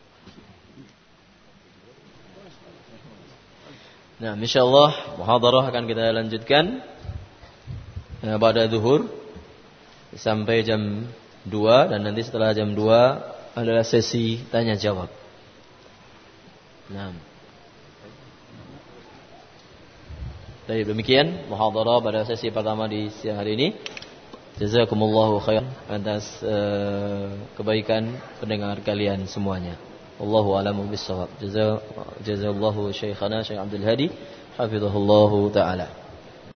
S2: Nah, insyaallah muhadarah akan kita lanjutkan nah, pada zuhur sampai jam 2 dan nanti setelah jam 2 adalah sesi tanya jawab. Nah. Baik, demikian muhadarah pada sesi pertama di siang hari ini. Jazakumullahu khair atas uh, kebaikan pendengar kalian semuanya. والله أعلم بالصواب. جزا, جزا الله شيخنا شيخ عبد الهادي حفظه الله تعالى.